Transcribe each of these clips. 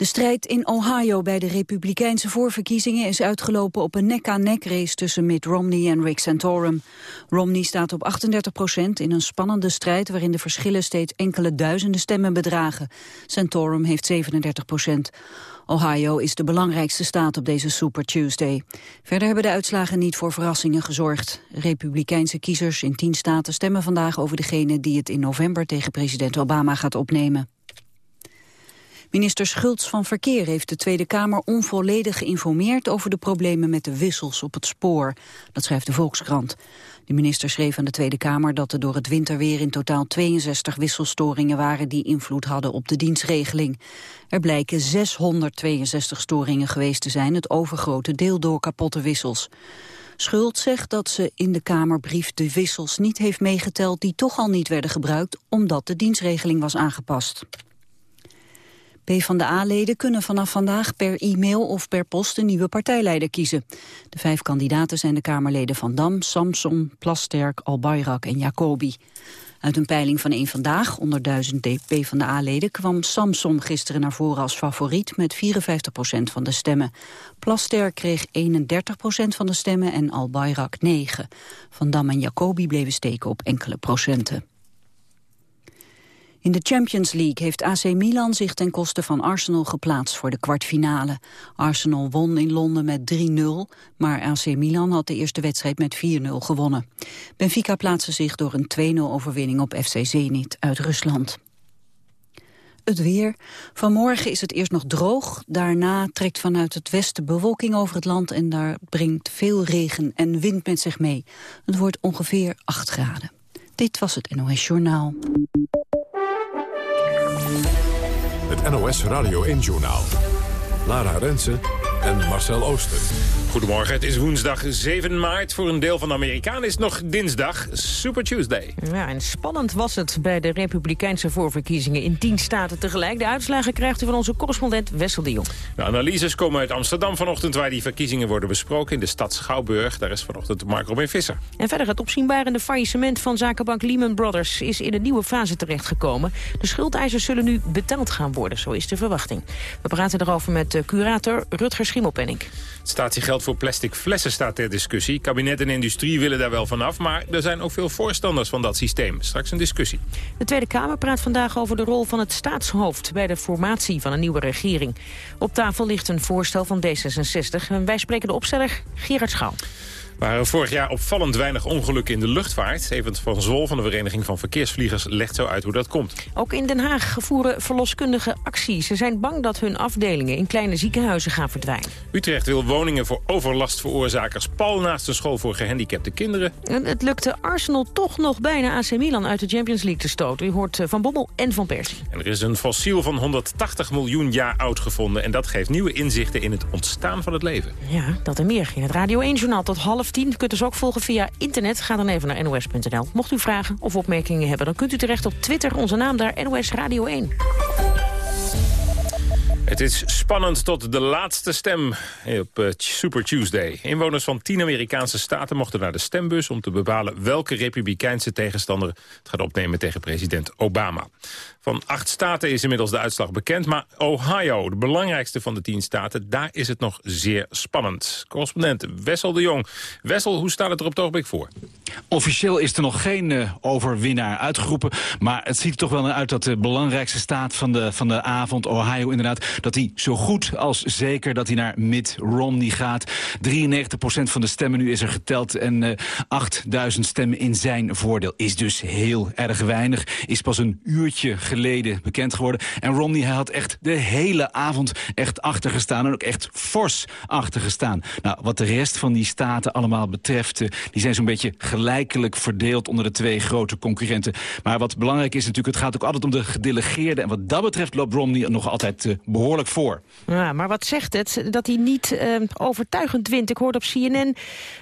De strijd in Ohio bij de republikeinse voorverkiezingen is uitgelopen op een nek-aan-nek race tussen Mitt Romney en Rick Santorum. Romney staat op 38 procent in een spannende strijd waarin de verschillen steeds enkele duizenden stemmen bedragen. Santorum heeft 37 procent. Ohio is de belangrijkste staat op deze Super Tuesday. Verder hebben de uitslagen niet voor verrassingen gezorgd. Republikeinse kiezers in tien staten stemmen vandaag over degene die het in november tegen president Obama gaat opnemen. Minister Schultz van Verkeer heeft de Tweede Kamer onvolledig geïnformeerd over de problemen met de wissels op het spoor. Dat schrijft de Volkskrant. De minister schreef aan de Tweede Kamer dat er door het winterweer in totaal 62 wisselstoringen waren die invloed hadden op de dienstregeling. Er blijken 662 storingen geweest te zijn, het overgrote deel door kapotte wissels. Schuld zegt dat ze in de Kamerbrief de wissels niet heeft meegeteld die toch al niet werden gebruikt omdat de dienstregeling was aangepast. PvdA-leden kunnen vanaf vandaag per e-mail of per post een nieuwe partijleider kiezen. De vijf kandidaten zijn de Kamerleden Van Dam, Samson, Plasterk, Albayrak en Jacobi. Uit een peiling van één Vandaag onder duizend PvdA-leden kwam Samson gisteren naar voren als favoriet met 54 procent van de stemmen. Plasterk kreeg 31 procent van de stemmen en Albayrak 9. Van Dam en Jacobi bleven steken op enkele procenten. In de Champions League heeft AC Milan zich ten koste van Arsenal geplaatst voor de kwartfinale. Arsenal won in Londen met 3-0, maar AC Milan had de eerste wedstrijd met 4-0 gewonnen. Benfica plaatste zich door een 2-0 overwinning op FC Zenit uit Rusland. Het weer. Vanmorgen is het eerst nog droog. Daarna trekt vanuit het westen bewolking over het land... en daar brengt veel regen en wind met zich mee. Het wordt ongeveer 8 graden. Dit was het NOS Journaal. NOS Radio 1-journaal. Lara Rensen en Marcel Ooster. Goedemorgen, het is woensdag 7 maart. Voor een deel van de Amerikanen is het nog dinsdag, Super Tuesday. Ja, en spannend was het bij de republikeinse voorverkiezingen in 10 staten tegelijk. De uitslagen krijgt u van onze correspondent Wessel de Jong. De analyses komen uit Amsterdam vanochtend... waar die verkiezingen worden besproken in de stad Schouwburg. Daar is vanochtend Mark Robin Visser. En verder het opzienbarende faillissement van zakenbank Lehman Brothers... is in een nieuwe fase terechtgekomen. De schuldeisers zullen nu betaald gaan worden, zo is de verwachting. We praten erover met de curator Rutger Schimmelpenning. Het statiegeld voor plastic flessen staat ter discussie. Kabinet en industrie willen daar wel vanaf, maar er zijn ook veel voorstanders van dat systeem. Straks een discussie. De Tweede Kamer praat vandaag over de rol van het staatshoofd bij de formatie van een nieuwe regering. Op tafel ligt een voorstel van D66 en wij spreken de opsteller Gerard Schouw waren vorig jaar opvallend weinig ongelukken in de luchtvaart. Event van Zwol van de Vereniging van Verkeersvliegers legt zo uit hoe dat komt. Ook in Den Haag voeren verloskundige actie. Ze zijn bang dat hun afdelingen in kleine ziekenhuizen gaan verdwijnen. Utrecht wil woningen voor overlastveroorzakers pal naast een school voor gehandicapte kinderen. En het lukte Arsenal toch nog bijna AC Milan uit de Champions League te stoten. U hoort eh, Van Bommel en Van Persie. En er is een fossiel van 180 miljoen jaar oud gevonden. En dat geeft nieuwe inzichten in het ontstaan van het leven. Ja, dat en meer in het Radio 1-journaal tot half tien. U kunt ons ook volgen via internet. Ga dan even naar nos.nl. Mocht u vragen of opmerkingen hebben, dan kunt u terecht op Twitter. Onze naam daar, NOS Radio 1. Het is spannend tot de laatste stem op eh, Super Tuesday. Inwoners van tien Amerikaanse staten mochten naar de stembus... om te bepalen welke republikeinse tegenstander het gaat opnemen tegen president Obama. Van acht staten is inmiddels de uitslag bekend. Maar Ohio, de belangrijkste van de tien staten, daar is het nog zeer spannend. Correspondent Wessel de Jong. Wessel, hoe staat het er op het ogenblik voor? Officieel is er nog geen uh, overwinnaar uitgeroepen. Maar het ziet er toch wel uit dat de belangrijkste staat van de, van de avond, Ohio inderdaad... dat hij zo goed als zeker dat hij naar Mitt Romney gaat. 93% van de stemmen nu is er geteld. En uh, eh, 8000 stemmen in zijn voordeel is dus heel erg weinig. Is pas een uurtje geleden bekend geworden. En Romney hij had echt de hele avond echt achtergestaan. En ook echt fors achtergestaan. Nou, wat de rest van die staten allemaal betreft... Eh, die zijn zo'n beetje gelijkelijk verdeeld onder de twee grote concurrenten. Maar wat belangrijk is natuurlijk, het gaat ook altijd om de gedelegeerden. En wat dat betreft loopt Romney nog altijd uh, behoorlijk behoorlijk voor. Ja, maar wat zegt het dat hij niet uh, overtuigend wint? Ik hoorde op CNN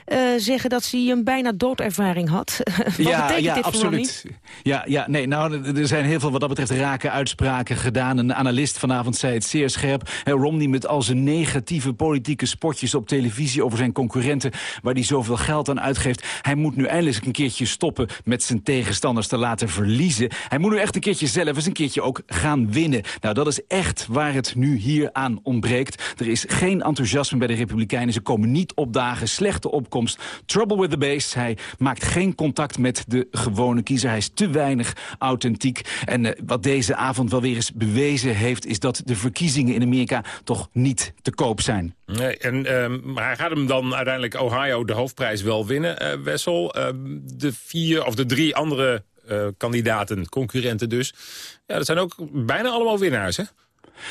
uh, zeggen dat hij een bijna doodervaring had. wat ja, betekent ja, dit absoluut. voor Ja, ja, nee, nou, er zijn heel veel wat dat betreft rake uitspraken gedaan. Een analist vanavond zei het zeer scherp. Romney met al zijn negatieve politieke spotjes op televisie over zijn concurrenten, waar hij zoveel geld aan uitgeeft. Hij moet nu eindelijk een keertje stoppen met zijn tegenstanders te laten verliezen. Hij moet nu echt een keertje zelf eens een keertje ook gaan winnen. Nou, dat is echt waar het nu hier aan ontbreekt. Er is geen enthousiasme bij de Republikeinen. Ze komen niet opdagen, slechte opkomst. Trouble with the base. Hij maakt geen contact met de gewone kiezer. Hij is te weinig authentiek. En uh, wat deze avond wel weer eens bewezen heeft... is dat de verkiezingen in Amerika toch niet te koop zijn. Nee, en, uh, maar hij gaat hem dan uiteindelijk Ohio de hoofdprijs wel winnen, uh, Wessel. Ehm, de vier of de drie andere uh, kandidaten, concurrenten dus. Ja, dat zijn ook bijna allemaal winnaars, hè?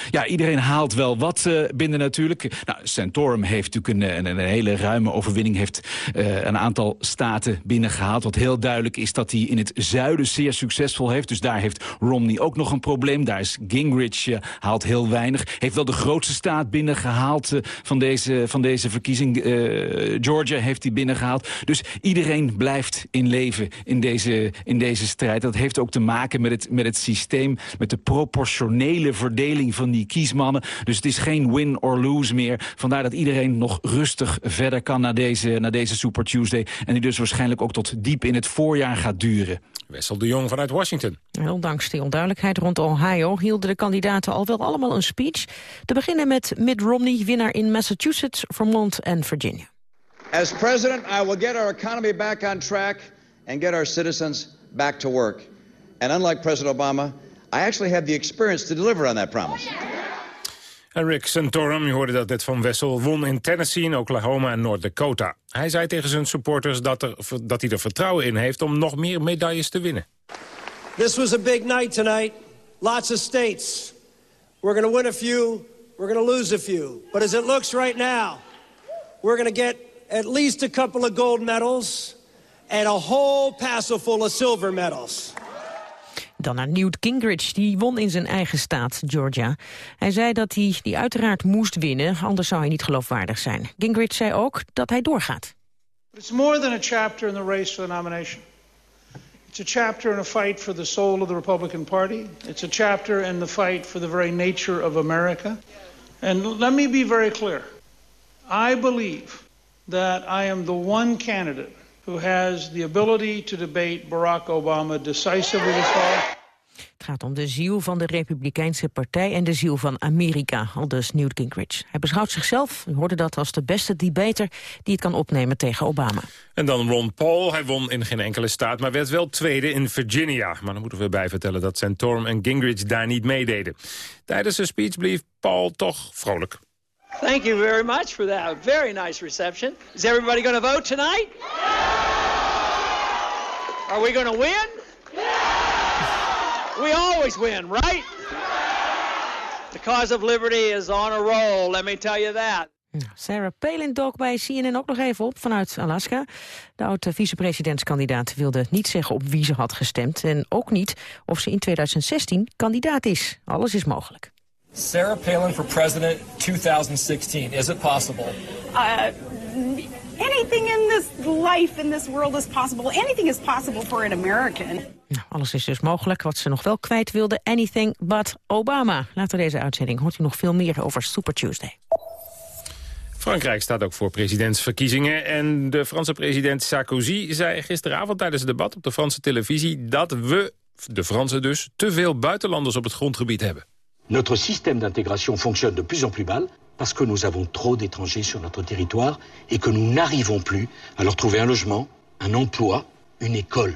Ja, iedereen haalt wel wat uh, binnen natuurlijk. Nou, Santorum heeft natuurlijk een, een, een hele ruime overwinning. Heeft uh, een aantal staten binnengehaald. Wat heel duidelijk is dat hij in het zuiden zeer succesvol heeft. Dus daar heeft Romney ook nog een probleem. Daar is Gingrich uh, haalt heel weinig. Heeft wel de grootste staat binnengehaald van, deze, van deze verkiezing. Georgia heeft hij binnengehaald. Dus iedereen blijft in leven in deze, in deze strijd. Dat heeft ook te maken met het, met het systeem. Met de proportionele verdeling van die kiesmannen. Dus het is geen win or lose meer. Vandaar dat iedereen nog rustig verder kan naar deze, naar deze Super Tuesday. En die dus waarschijnlijk ook tot diep in het voorjaar gaat duren. Wessel de Jong vanuit Washington. Ondanks de onduidelijkheid rond Ohio hielden de kandidaten al wel allemaal een speech. Te beginnen met Mitt Romney, winnaar in Massachusetts, Vermont en Virginia. As president, I will get our economy back on track and get our citizens back to work. And unlike President Obama, I actually have the experience to deliver on that promise. En Rick Santorum, je hoorde dat net van Wessel, won in Tennessee, in Oklahoma en North Dakota. Hij zei tegen zijn supporters dat, er, dat hij er vertrouwen in heeft om nog meer medailles te winnen. This was a big night tonight. Lots of states. We're going to win a few, we're going to lose a few. But as it looks right now, we're going to get at least a couple of gold medals and a whole passel full of silver medals. Dan naar Newt Gingrich, die won in zijn eigen staat, Georgia. Hij zei dat hij die uiteraard moest winnen, anders zou hij niet geloofwaardig zijn. Gingrich zei ook dat hij doorgaat. It's more than a chapter in the race for the nomination. It's a chapter in a fight for the soul of the Republican Party. It's a chapter in the fight for the very nature of America. And let me be very clear. I believe that I am the one candidate who has the ability to debate Barack Obama decisively this fall. Het gaat om de ziel van de Republikeinse Partij en de ziel van Amerika, al dus Newt Gingrich. Hij beschouwt zichzelf, u hoorde dat, als de beste debater die het kan opnemen tegen Obama. En dan Ron Paul. Hij won in geen enkele staat, maar werd wel tweede in Virginia. Maar dan moeten we bij vertellen dat Santorum en Gingrich daar niet meededen. Tijdens zijn speech bleef Paul toch vrolijk. Thank you very much for that very nice reception. Is everybody going to vote tonight? Are we going to win? We always win, right? The cause of liberty is on a roll, let me tell you that. Sarah Palin dook bij CNN ook nog even op vanuit Alaska. De oude vicepresidentskandidaat wilde niet zeggen op wie ze had gestemd... en ook niet of ze in 2016 kandidaat is. Alles is mogelijk. Sarah Palin for president 2016. Is it possible? Uh, anything in this life, in this world is possible. Anything is possible for an American. Nou, alles is dus mogelijk. Wat ze nog wel kwijt wilde, anything but Obama. Later deze uitzending hoort u nog veel meer over Super Tuesday. Frankrijk staat ook voor presidentsverkiezingen. En de Franse president Sarkozy zei gisteravond tijdens het debat op de Franse televisie... dat we, de Fransen dus, te veel buitenlanders op het grondgebied hebben. Notre système d'intégration fonctionne de plus en plus mal parce que nous avons trop d'étrangers sur notre territoire et que nous n'arrivons plus à leur trouver un logement, un emploi, une école.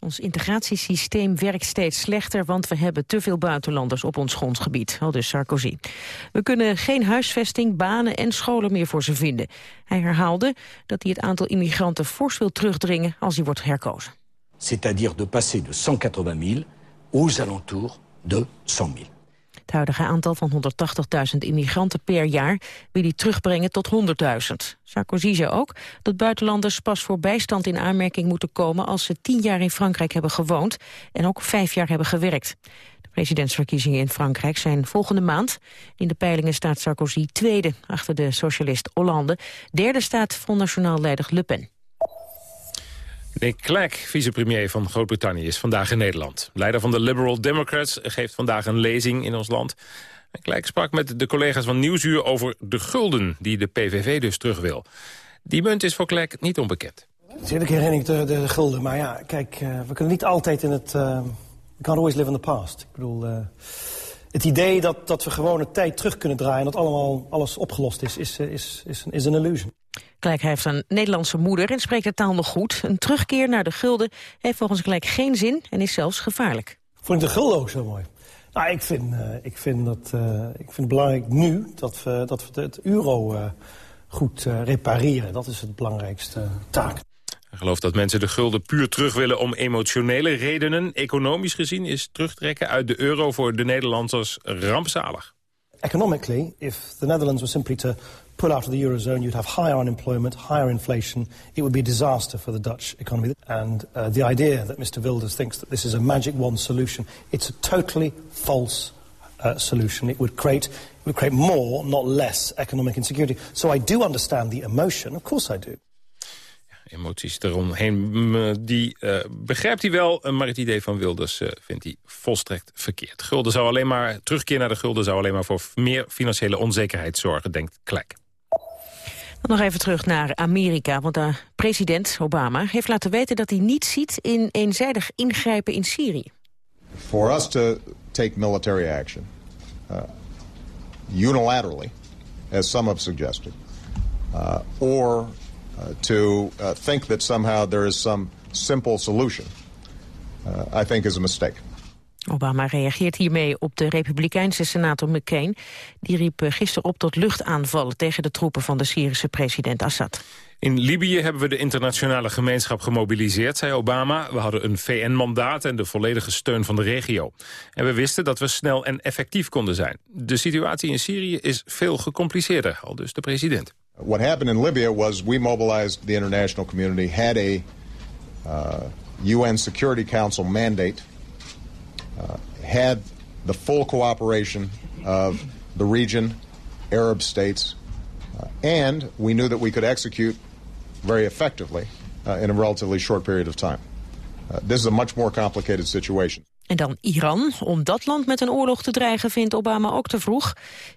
Ons integratiesysteem werkt steeds slechter, want we hebben te veel buitenlanders op ons grondgebied, al dus Sarkozy. We kunnen geen huisvesting, banen en scholen meer voor ze vinden. Hij herhaalde dat hij het aantal immigranten fors wil terugdringen als hij wordt herkozen. C'est-à-dire de passer de 180 000 aux alentours de 100 000. Het huidige aantal van 180.000 immigranten per jaar wil hij terugbrengen tot 100.000. Sarkozy zei ook dat buitenlanders pas voor bijstand in aanmerking moeten komen als ze tien jaar in Frankrijk hebben gewoond en ook vijf jaar hebben gewerkt. De Presidentsverkiezingen in Frankrijk zijn volgende maand. In de peilingen staat Sarkozy tweede, achter de socialist Hollande. Derde staat Front National leider Le Pen. Nick Clegg, vicepremier van Groot-Brittannië, is vandaag in Nederland. Leider van de Liberal Democrats geeft vandaag een lezing in ons land. Clegg sprak met de collega's van Nieuwsuur over de gulden... die de PVV dus terug wil. Die munt is voor Clegg niet onbekend. Natuurlijk herinner ik de, de, de, gulden, maar ja, kijk, uh, we kunnen niet altijd in het... Uh, we always live in the past. Ik bedoel, uh, het idee dat, dat we gewoon de tijd terug kunnen draaien... en dat allemaal alles opgelost is, is, is, is, is een illusion. Gelijk heeft een Nederlandse moeder en spreekt de taal nog goed. Een terugkeer naar de gulden heeft volgens Gelijk geen zin en is zelfs gevaarlijk. Vond ik de gulden ook zo mooi? Nou, ik vind, uh, ik vind, dat, uh, ik vind het belangrijk nu dat we, dat we het euro uh, goed repareren. Dat is het belangrijkste taak. Hij gelooft dat mensen de gulden puur terug willen om emotionele redenen. Economisch gezien is terugtrekken uit de euro voor de Nederlanders rampzalig. Economically, if the Netherlands were simply to pull out of the Eurozone, you'd have higher unemployment, higher inflation. It would be a disaster for the Dutch economy. And uh, the idea that Mr. Wilders thinks that this is a magic wand solution, it's a totally false uh, solution. It would, create, it would create more, not less, economic insecurity. So I do understand the emotion. Of course I do. Emoties eromheen, die uh, begrijpt hij wel, maar het idee van Wilders uh, vindt hij volstrekt verkeerd. Gulden zou alleen maar, terugkeer naar de gulden zou alleen maar voor meer financiële onzekerheid zorgen, denkt Klek. Nog even terug naar Amerika, want de president Obama heeft laten weten dat hij niet ziet in eenzijdig ingrijpen in Syrië. For us to take military action uh, unilaterally, as some have suggested, uh, or uh, to uh, think that somehow there is some simple solution, uh, I think is a mistake. Obama reageert hiermee op de republikeinse senator McCain. Die riep gisteren op tot luchtaanvallen tegen de troepen van de Syrische president Assad. In Libië hebben we de internationale gemeenschap gemobiliseerd, zei Obama. We hadden een VN-mandaat en de volledige steun van de regio. En we wisten dat we snel en effectief konden zijn. De situatie in Syrië is veel gecompliceerder, al dus de president. What happened in Libya was we mobilized the international community, had a uh, UN Security Council mandate had the full cooperation of the region, Arab states, uh, and we knew that we could execute very effectively uh, in a relatively short period of time. Uh, this is a much more complicated situation. En dan Iran. Om dat land met een oorlog te dreigen vindt Obama ook te vroeg.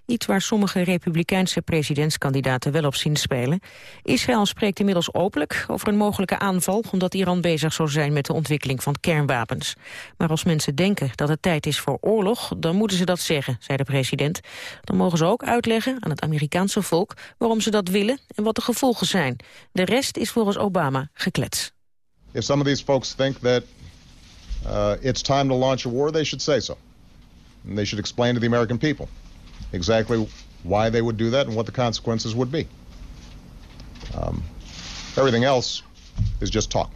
Iets waar sommige republikeinse presidentskandidaten wel op zien spelen. Israël spreekt inmiddels openlijk over een mogelijke aanval... omdat Iran bezig zou zijn met de ontwikkeling van kernwapens. Maar als mensen denken dat het tijd is voor oorlog... dan moeten ze dat zeggen, zei de president. Dan mogen ze ook uitleggen aan het Amerikaanse volk... waarom ze dat willen en wat de gevolgen zijn. De rest is volgens Obama geklets. If some of these folks think that uh, it's time to launch a war, they should say so. And they should explain to the American people exactly why they would do that and what the consequences would be. Um, everything else is just talk.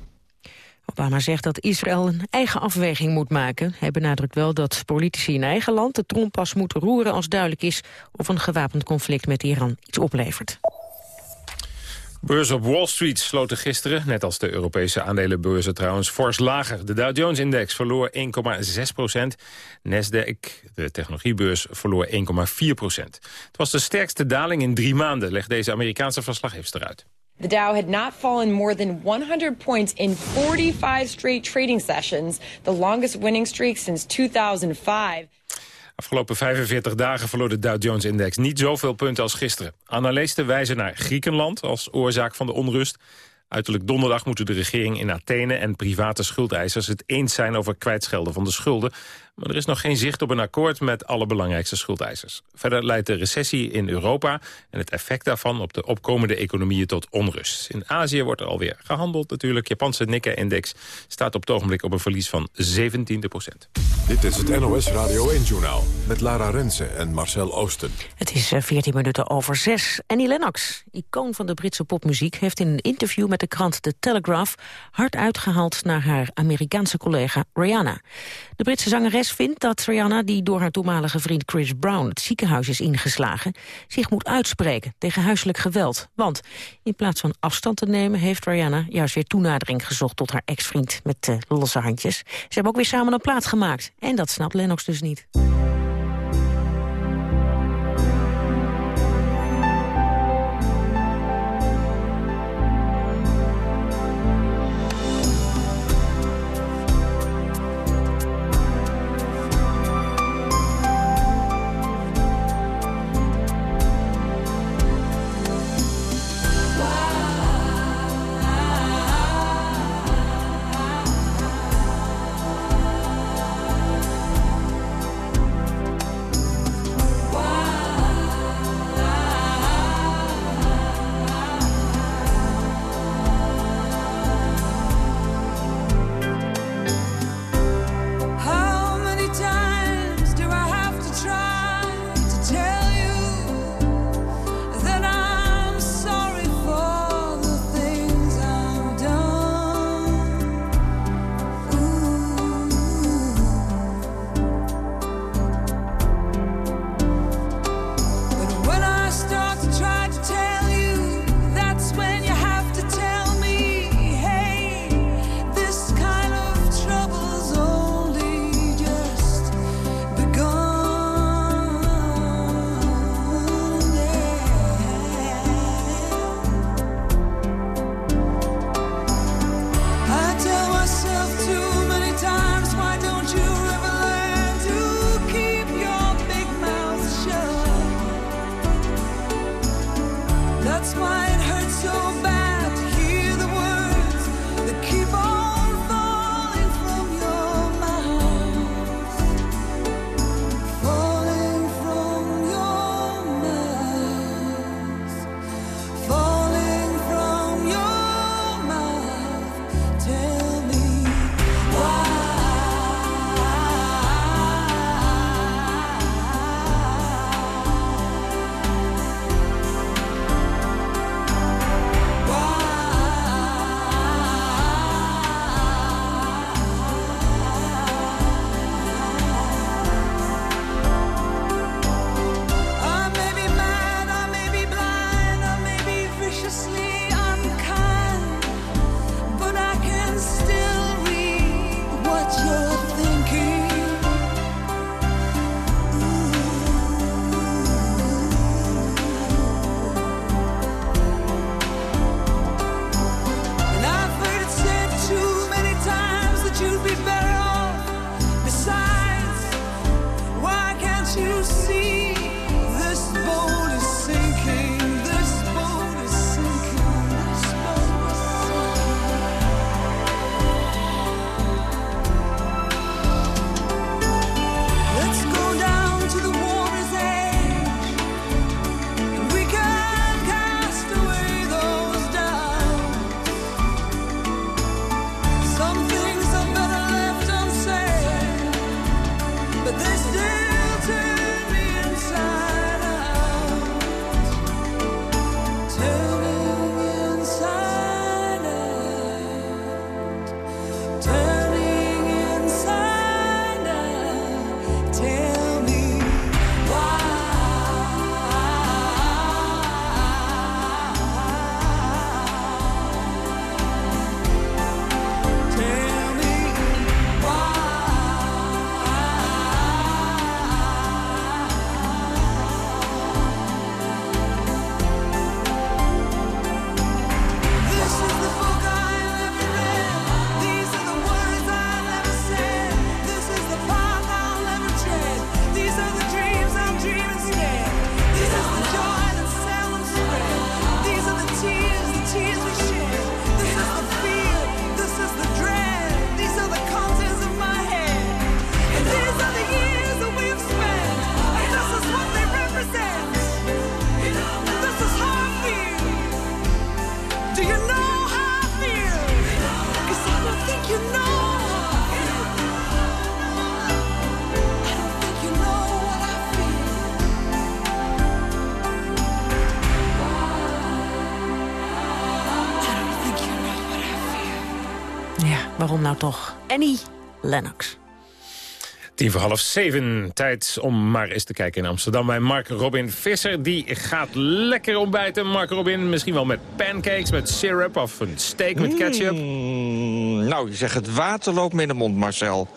Obama zegt dat Israël een eigen afweging moet maken. Hij benadrukt wel dat politici in eigen land de trompas moeten roeren als duidelijk is of een gewapend conflict met Iran iets oplevert. Beurs op Wall Street sloten gisteren, net als de Europese aandelenbeurzen trouwens, fors lager. De Dow Jones-index verloor 1,6 procent. Nasdaq, de technologiebeurs, verloor 1,4 procent. Het was de sterkste daling in drie maanden, legt deze Amerikaanse verslaggever uit. The Dow had not fallen more than 100 points in 45 straight trading sessions, the longest winning streak since 2005. Afgelopen 45 dagen verloor de Dow Jones-index niet zoveel punten als gisteren. Analisten wijzen naar Griekenland als oorzaak van de onrust. Uiterlijk donderdag moeten de regering in Athene en private schuldeisers het eens zijn over kwijtschelden van de schulden. Maar er is nog geen zicht op een akkoord met alle belangrijkste schuldeisers. Verder leidt de recessie in Europa en het effect daarvan op de opkomende economieën tot onrust. In Azië wordt er alweer gehandeld natuurlijk. Japanse Nikkei-index staat op het ogenblik op een verlies van 17 procent. Dit is het NOS Radio 1-journaal met Lara Rensen en Marcel Oosten. Het is 14 eh, minuten over 6. Annie Lennox, icoon van de Britse popmuziek... heeft in een interview met de krant The Telegraph... hard uitgehaald naar haar Amerikaanse collega Rihanna. De Britse zangeres Vindt dat Rihanna, die door haar toenmalige vriend Chris Brown het ziekenhuis is ingeslagen, zich moet uitspreken tegen huiselijk geweld. Want in plaats van afstand te nemen heeft Rihanna juist weer toenadering gezocht tot haar ex-vriend met uh, losse handjes. Ze hebben ook weer samen een plaat gemaakt. En dat snapt Lennox dus niet. Nou toch? Annie Lennox. Tien voor half zeven. Tijd om maar eens te kijken in Amsterdam bij Mark Robin Visser. Die gaat lekker ontbijten. Mark Robin, misschien wel met pancakes, met syrup of een steak met ketchup. Mm, nou, je zegt het water loopt me in de mond, Marcel.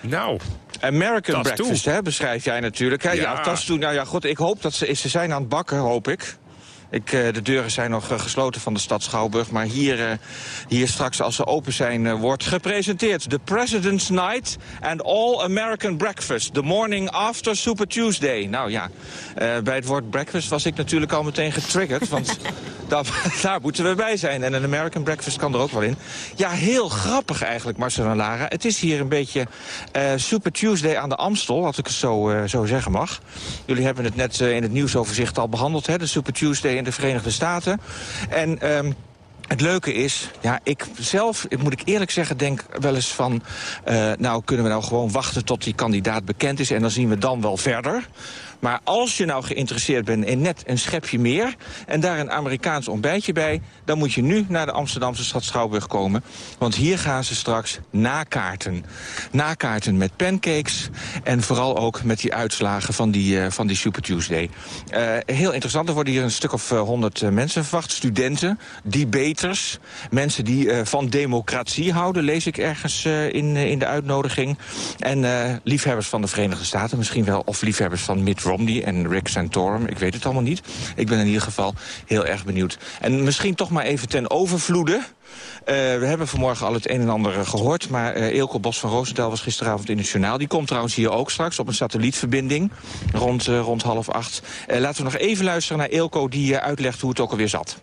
Nou, American toe. breakfast, hè, beschrijf jij natuurlijk. Hè? Ja, Ja. tas toe. Nou ja, goed, ik hoop dat ze, ze zijn aan het bakken, hoop ik. Ik, eh, de deuren zijn nog eh, gesloten van de stad Schouwburg. Maar hier, eh, hier straks, als ze open zijn, wordt gepresenteerd... The President's Night and All American Breakfast. The morning after Super Tuesday. Nou ja, bij het woord breakfast was ik natuurlijk al meteen getriggerd. want daar, moeten we bij zijn. En een American breakfast kan er ook wel in. Ja, heel grappig eigenlijk, Marcel en Lara. Het is hier een beetje eh, Super Tuesday aan de Amstel, als ik het zo, eh, zo zeggen mag. Jullie hebben het net eh, in het nieuwsoverzicht al behandeld, hè, de Super Tuesday in de Verenigde Staten. En... ehm, het leuke is, ja, ik zelf, moet ik eerlijk zeggen, denk wel eens van... nou, kunnen we nou gewoon wachten tot die kandidaat bekend is... en dan zien we dan wel verder. Maar als je nou geïnteresseerd bent in net een schepje meer... en daar een Amerikaans ontbijtje bij... dan moet je nu naar de Amsterdamse stad Schouwburg komen. Want hier gaan ze straks nakaarten. Nakaarten met pancakes en vooral ook met die uitslagen van die, eh, van die Super Tuesday. Eh, heel interessant, er worden hier een stuk of honderd mensen verwacht. Studenten, debaters, mensen die eh, van democratie houden... lees ik ergens eh, in, eh, in de uitnodiging. En eh, liefhebbers van de Verenigde Staten misschien wel... of liefhebbers van Mitt Romney en Rick Santorum. Ik weet het allemaal niet. Ik ben in ieder geval heel erg benieuwd. En misschien toch maar even ten overvloede... Eh, we hebben vanmorgen al het een en ander eh, gehoord... maar eh Eelco Bos van Roosendaal was gisteravond in het journaal. Die komt trouwens hier ook straks op een satellietverbinding rond, rond half acht. Laten we nog even luisteren naar Eelco die uitlegt hoe het ook alweer zat.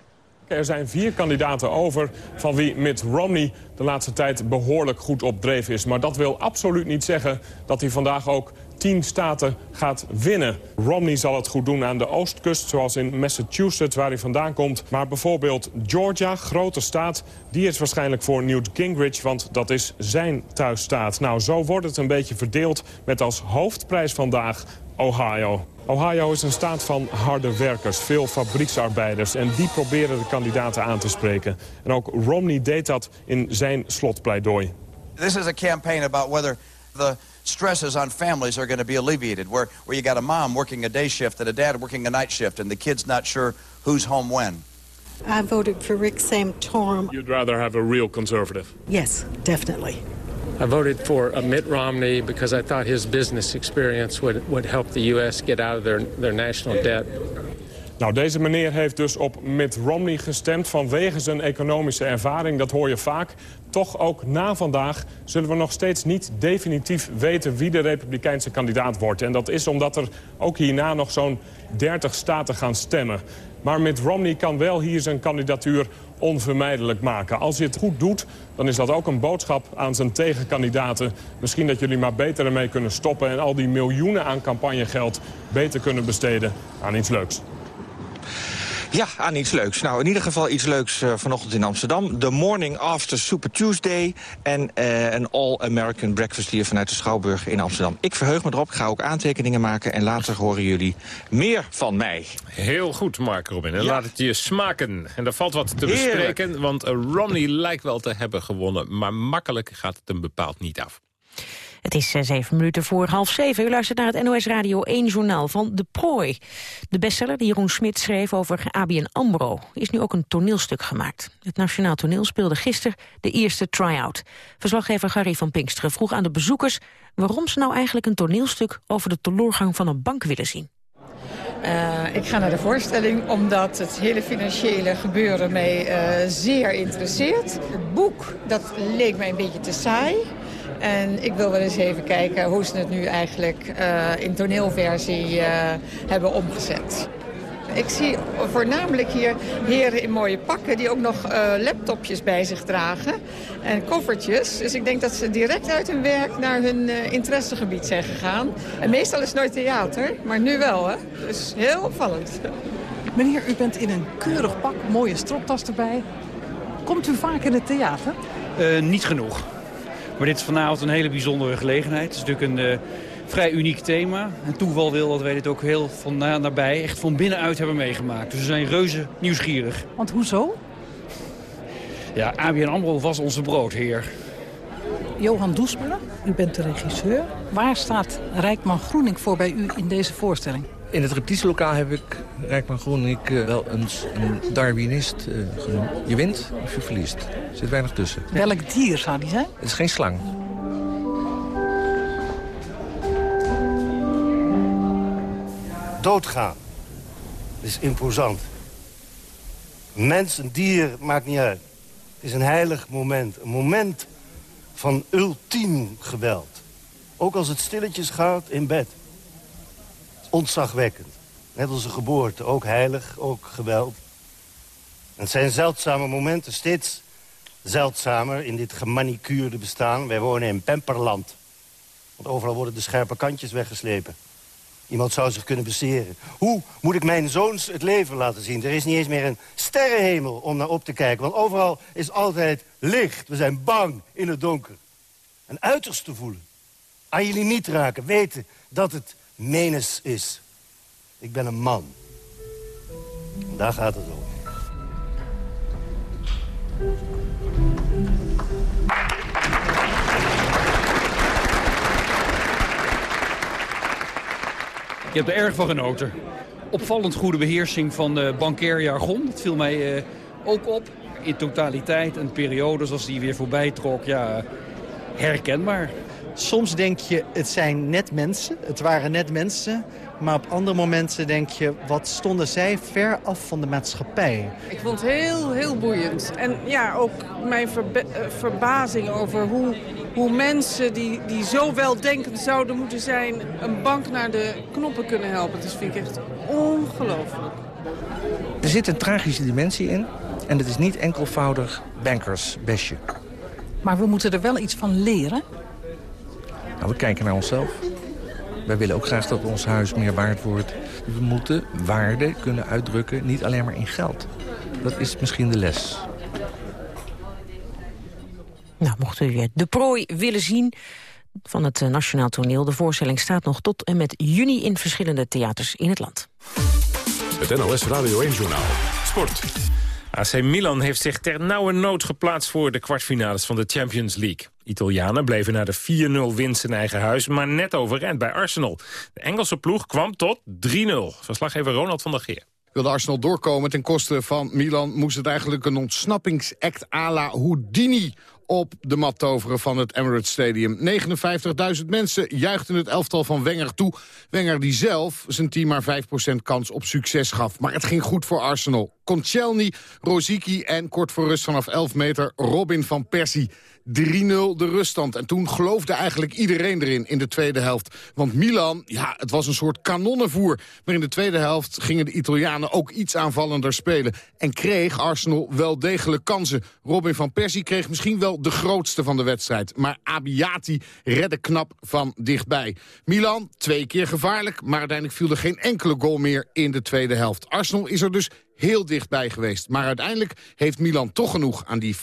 Er zijn vier kandidaten over van wie Mitt Romney de laatste tijd behoorlijk goed op dreef is. Maar dat wil absoluut niet zeggen dat hij vandaag ook tien staten gaat winnen. Romney zal het goed doen aan de oostkust, zoals in Massachusetts, waar hij vandaan komt. Maar bijvoorbeeld Georgia, grote staat, die is waarschijnlijk voor Newt Gingrich... want dat is zijn thuisstaat. Nou, zo wordt het een beetje verdeeld met als hoofdprijs vandaag Ohio. Ohio is een staat van harde werkers, veel fabrieksarbeiders... en die proberen de kandidaten aan te spreken. En ook Romney deed dat in zijn slotpleidooi. This is a campaign about whether the stresses on families are going to be alleviated, where, where you got a mom working a day shift and a dad working a night shift, and the kid's not sure who's home when. I voted for Rick Santorum. You'd rather have a real conservative. Yes, definitely. I voted for uh, Mitt Romney because I thought his business experience would, would help the U.S. get out of their, their national debt. Nou, deze meneer heeft dus op Mitt Romney gestemd vanwege zijn economische ervaring. Dat hoor je vaak. Toch ook na vandaag zullen we nog steeds niet definitief weten wie de republikeinse kandidaat wordt. En dat is omdat er ook hierna nog zo'n 30 staten gaan stemmen. Maar Mitt Romney kan wel hier zijn kandidatuur onvermijdelijk maken. Als hij het goed doet, dan is dat ook een boodschap aan zijn tegenkandidaten. Misschien dat jullie maar beter ermee kunnen stoppen... en al die miljoenen aan campagnegeld beter kunnen besteden aan iets leuks. Ja, aan iets leuks. Nou, in ieder geval iets leuks eh, vanochtend in Amsterdam. The morning after Super Tuesday. En eh, een all-American breakfast hier vanuit de Schouwburg in Amsterdam. Ik verheug me erop, ik ga ook aantekeningen maken... en later horen jullie meer van mij. Heel goed, Mark Robin. En Ja. laat het je smaken. En er valt wat te Heerlijk. bespreken, want eh, Romney lijkt wel te hebben gewonnen. Maar makkelijk gaat het hem bepaald niet af. Het is eh, zeven minuten voor half zeven. U luistert naar het NOS Radio 1 journaal van De Prooi. De bestseller die Jeroen Smit schreef over ABN AMRO... is nu ook een toneelstuk gemaakt. Het Nationaal Toneel speelde gisteren de eerste try-out. Verslaggever Gary van Pinksteren vroeg aan de bezoekers... waarom ze nou eigenlijk een toneelstuk over de teleurgang van een bank willen zien. Eh, ik ga naar de voorstelling omdat het hele financiële gebeuren mij eh, zeer interesseert. Het boek, dat leek mij een beetje te saai. En ik wil wel eens even kijken hoe ze het nu eigenlijk eh, in toneelversie eh, hebben omgezet. Ik zie voornamelijk hier heren in mooie pakken die ook nog eh, laptopjes bij zich dragen en koffertjes. Dus ik denk dat ze direct uit hun werk naar hun eh, interessegebied zijn gegaan. En meestal is het nooit theater, maar nu wel. Hè? Dus heel opvallend. Meneer, u bent in een keurig pak, mooie stropdas erbij. Komt u vaak in het theater? Eh, niet genoeg. Maar dit is vanavond een hele bijzondere gelegenheid. Het is natuurlijk een eh, vrij uniek thema. En toeval wil dat wij dit ook heel van na- nabij, echt van binnenuit hebben meegemaakt. Dus we zijn reuze nieuwsgierig. Want hoezo? Ja, ABN AMRO was onze broodheer. Johan Doesma, u bent de regisseur. Waar staat Rijkman Groening voor bij u in deze voorstelling? In het repetitielokaal heb ik Rijkman Groening uh, wel eens een Darwinist uh, genoemd. Je wint of je verliest. Er zit weinig tussen. Welk dier zou die zijn? Het is geen slang. Doodgaan is imposant. Mens, een dier, maakt niet uit. Het is een heilig moment. Een moment van ultiem geweld. Ook als het stilletjes gaat in bed. Ontzagwekkend. Net als een geboorte. Ook heilig, ook geweld. het zijn zeldzame momenten. Steeds zeldzamer in dit gemanicuurde bestaan. Wij wonen in Pemperland. Want overal worden de scherpe kantjes weggeslepen. Iemand zou zich kunnen beseren. Hoe moet ik mijn zoons het leven laten zien? Er is niet eens meer een sterrenhemel om naar op te kijken. Want overal is altijd licht. We zijn bang in het donker. Een uiterst te voelen. Aan je limiet raken. Weten dat het menes is. Ik ben een man. daar gaat het om. Ik heb er erg van genoten. Opvallend goede beheersing van de bankair jargon. Dat viel mij uh, ook op. In totaliteit en periodes als die weer voorbij trok. Ja, herkenbaar. Soms denk je, het zijn net mensen. Het waren net mensen. Maar op andere momenten denk je, wat stonden zij ver af van de maatschappij? Ik vond het heel, heel boeiend. En ja, ook mijn verba verbazing over hoe hoe mensen die, die zo weldenkend zouden moeten zijn... een bank naar de knoppen kunnen helpen. Dat vind ik echt ongelooflijk. Er zit een tragische dimensie in. En het is niet enkelvoudig bankersbesje. Maar we moeten er wel iets van leren. We kijken naar onszelf. Wij willen ook graag dat ons huis meer waard wordt. We moeten waarde kunnen uitdrukken, niet alleen maar in geld. Dat is misschien de les. Nou, mocht u de prooi willen zien van het eh, Nationaal Toneel... de voorstelling staat nog tot en met juni in verschillende theaters in het land. Het NOS Radio 1-journaal. Sport. AC Milan heeft zich ter nauwe nood geplaatst voor de kwartfinales van de Champions League. Italianen bleven na de 4-0 winst in eigen huis, maar net overeind bij Arsenal. De Engelse ploeg kwam tot 3-0. Verslaggever Ronald van der Geer. Wilde Arsenal doorkomen ten koste van Milan... moest het eigenlijk een ontsnappingsact à la Houdini op de mat toveren van het Emirates Stadium. 59.000 mensen juichten het elftal van Wenger toe. Wenger die zelf zijn team maar 5% kans op succes gaf. Maar het ging goed voor Arsenal. Koncelny, Rosicky en kort voor rust vanaf 11 meter Robin van Persie. 3-0 de ruststand. En toen geloofde eigenlijk iedereen erin in de tweede helft. Want Milan, ja, het was een soort kanonnenvoer. Maar in de tweede helft gingen de Italianen ook iets aanvallender spelen. En kreeg Arsenal wel degelijk kansen. Robin van Persie kreeg misschien wel de grootste van de wedstrijd. Maar Abiati redde knap van dichtbij. Milan, twee keer gevaarlijk, maar uiteindelijk viel er geen enkele goal meer in de tweede helft. Arsenal is er dus heel dichtbij geweest. Maar uiteindelijk heeft Milan toch genoeg aan die 4-0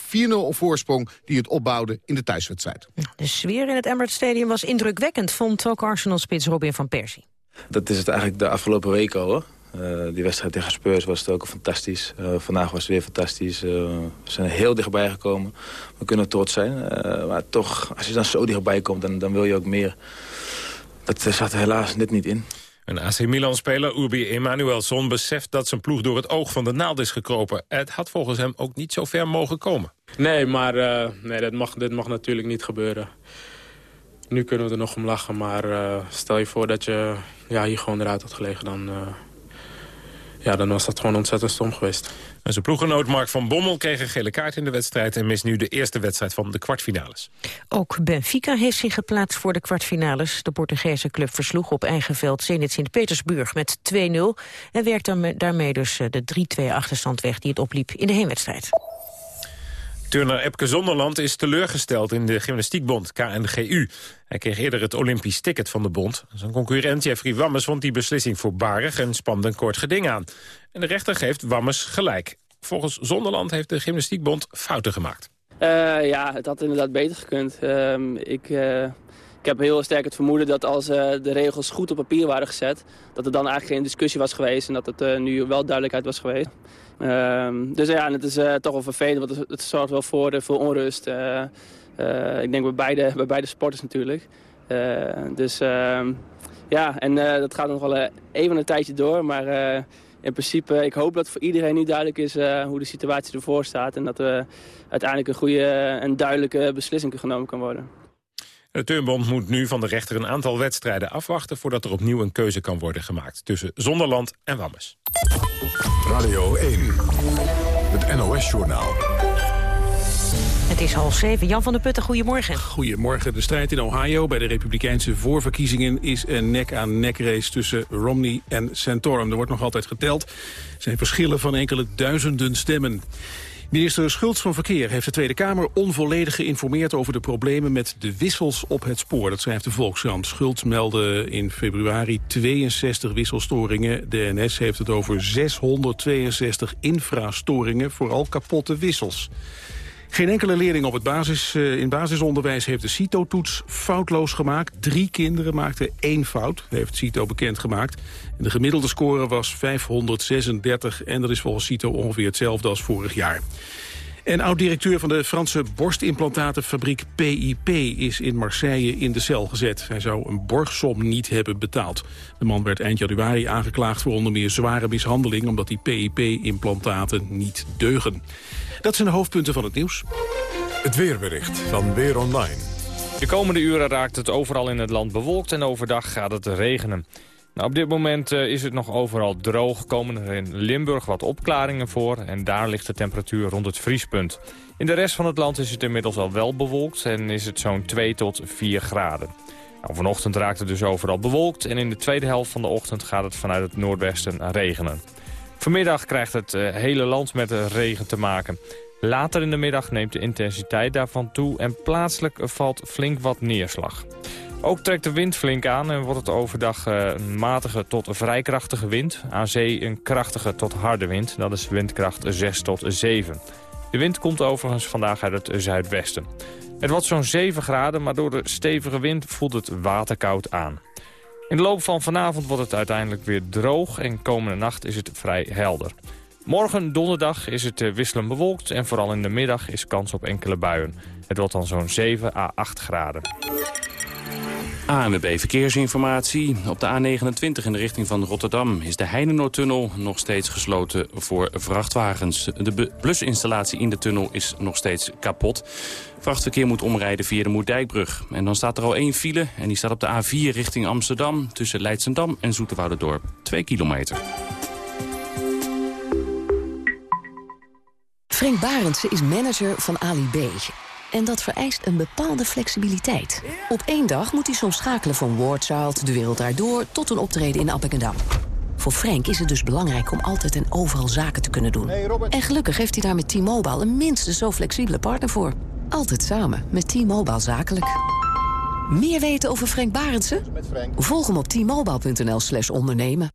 voorsprong... die het opbouwde in de thuiswedstrijd. De sfeer in het Emirates Stadium was indrukwekkend... vond ook Arsenal-spits Robin van Persie. Dat is het eigenlijk de afgelopen weken hoor. Uh, die wedstrijd tegen Spurs was het ook fantastisch. Uh, vandaag was het weer fantastisch. Uh, we zijn er heel dichtbij gekomen. We kunnen trots zijn. maar toch, als je dan zo dichtbij komt, dan, dan wil je ook meer. Dat zat er helaas net niet in. Een AC Milan-speler, Urbi Emanuelson, beseft dat zijn ploeg door het oog van de naald is gekropen. Het had volgens hem ook niet zo ver mogen komen. Nee, maar uh, nee, dat mag, dit mag natuurlijk niet gebeuren. Nu kunnen we er nog om lachen, maar uh, stel je voor dat je ja, hier gewoon eruit had gelegen... dan, uh, ja, dan was dat gewoon ontzettend stom geweest. En zijn ploeggenoot Mark van Bommel kreeg een gele kaart in de wedstrijd... en mist nu de eerste wedstrijd van de kwartfinales. Ook Benfica heeft zich geplaatst voor de kwartfinales. De Portugese club versloeg op eigen veld Zenit Sint-Petersburg met 2-0... en werkt daarmee dus eh, de 3-2 achterstand weg die het opliep in de heenwedstrijd. Turner Epke Zonderland is teleurgesteld in de gymnastiekbond KNGU. Hij kreeg eerder het Olympisch ticket van de bond. Zijn concurrent Jeffrey Wammes vond die beslissing voorbarig en spande een kort geding aan. En de rechter geeft Wammes gelijk. Volgens Zonderland heeft de gymnastiekbond fouten gemaakt. Uh, ja, het had inderdaad beter gekund. Uh, ik, uh, ik heb heel sterk het vermoeden dat als uh, de regels goed op papier waren gezet... dat er dan eigenlijk geen discussie was geweest en dat het nu wel duidelijkheid was geweest. Ehm, dus ja, het is toch wel vervelend, want het, zorgt wel voor veel onrust. ik denk bij beide, bij beide sporters natuurlijk. dus ehm, ja, en dat gaat nog wel even een tijdje door. Maar in principe, ik hoop dat voor iedereen nu duidelijk is hoe de situatie ervoor staat. En dat er uiteindelijk een goede en duidelijke beslissing genomen kan worden. De Turnbond moet nu van de rechter een aantal wedstrijden afwachten... voordat er opnieuw een keuze kan worden gemaakt tussen Zonderland en Wammes. Radio 1, het NOS-journaal. Het is half zeven. Jan van der Putten, goedemorgen. Goedemorgen. De strijd in Ohio bij de Republikeinse voorverkiezingen... is een nek-aan-nek race tussen Romney en Santorum. Er wordt nog altijd geteld. Er zijn verschillen van enkele duizenden stemmen. Minister Schultz van Verkeer heeft de Tweede Kamer onvolledig geïnformeerd over de problemen met de wissels op het spoor. Dat schrijft de Volkskrant. Schultz meldde in februari 62 wisselstoringen. De NS heeft het over 662 infrastoringen, vooral kapotte wissels. Geen enkele leerling op het basis, uh, in basisonderwijs heeft de CITO-toets foutloos gemaakt. Drie kinderen maakten één fout, heeft CITO bekendgemaakt. En de gemiddelde score was 536 en dat is volgens CITO ongeveer hetzelfde als vorig jaar. En oud-directeur van de Franse borstimplantatenfabriek PIP is in Marseille in de cel gezet. Hij zou een borgsom niet hebben betaald. De man werd eind januari aangeklaagd voor onder meer zware mishandeling... omdat die PIP-implantaten niet deugen. Dat zijn de hoofdpunten van het nieuws. Het weerbericht van Weer Online. De komende uren raakt het overal in het land bewolkt en overdag gaat het regenen. Nou, op dit moment uh, is het nog overal droog. Komen er in Limburg wat opklaringen voor en daar ligt de temperatuur rond het vriespunt. In de rest van het land is het inmiddels al wel bewolkt en is het zo'n 2 tot 4 graden. Nou, vanochtend raakt het dus overal bewolkt en in de tweede helft van de ochtend gaat het vanuit het noordwesten regenen. Vanmiddag krijgt het uh, hele land met regen te maken. Later in de middag neemt de intensiteit daarvan toe en plaatselijk valt flink wat neerslag. Ook trekt de wind flink aan en wordt het overdag uh, een matige tot vrij krachtige wind. Aan zee een krachtige tot harde wind, dat is windkracht 6 tot 7. De wind komt overigens vandaag uit het zuidwesten. Het wordt zo'n 7 graden, maar door de stevige wind voelt het waterkoud aan. In de loop van vanavond wordt het uiteindelijk weer droog en komende nacht is het vrij helder. Morgen donderdag is het eh, wisselend bewolkt en vooral in de middag is kans op enkele buien. Het wordt dan zo'n 7 à 8 graden. ANWB Verkeersinformatie. Op de A29 in de richting van Rotterdam is de Heinenoordtunnel nog steeds gesloten voor vrachtwagens. De blusinstallatie in de tunnel is nog steeds kapot. Vrachtverkeer moet omrijden via de Moerdijkbrug. En dan staat er al één file en die staat op de A4 richting Amsterdam... tussen Leidsendam en Zoeterwouderdorp. 2 kilometer. Frank Barendse is manager van Ali B. En dat vereist een bepaalde flexibiliteit. Op één dag moet hij soms schakelen van Wardchild, De Wereld Daardoor... tot een optreden in Appingedam. Voor Frank is het dus belangrijk om altijd en overal zaken te kunnen doen. en gelukkig heeft hij daar met T-Mobile een minstens zo flexibele partner voor. Altijd samen met T-Mobile Zakelijk. Meer weten over Frank Barendse? Volg hem op t-mobile.nl slash ondernemen.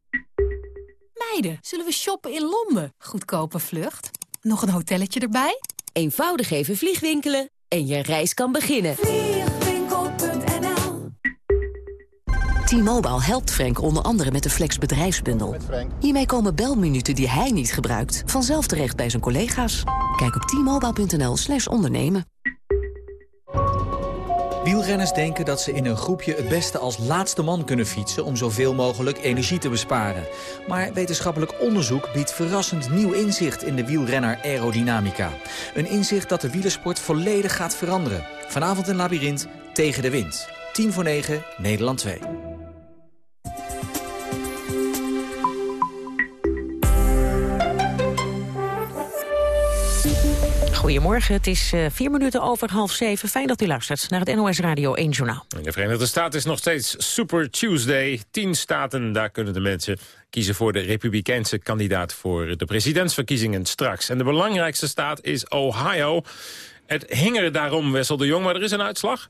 Meiden, zullen we shoppen in Londen? Goedkope vlucht. Nog een hotelletje erbij? Eenvoudig even vliegwinkelen en je reis kan beginnen. T-Mobile helpt Frank onder andere met de Flex bedrijfsbundel. Hiermee komen belminuten die hij niet gebruikt... vanzelf terecht bij zijn collega's. Kijk op t-mobile.nl slash ondernemen. Wielrenners denken dat ze in een groepje het beste als laatste man kunnen fietsen... om zoveel mogelijk energie te besparen. Maar wetenschappelijk onderzoek biedt verrassend nieuw inzicht... in de wielrenner aerodynamica. Een inzicht dat de wielersport volledig gaat veranderen. Vanavond in Labyrinth tegen de wind. 10 voor 9, Nederland 2. Goedemorgen, het is uh, vier minuten over half zeven. Fijn dat u luistert naar het NOS Radio 1 Journaal. In de Verenigde Staten is nog steeds Super Tuesday. Tien staten, daar kunnen de mensen kiezen voor de republikeinse kandidaat... voor de presidentsverkiezingen straks. En de belangrijkste staat is Ohio. Het hing er daarom, Wessel de Jong, maar er is een uitslag.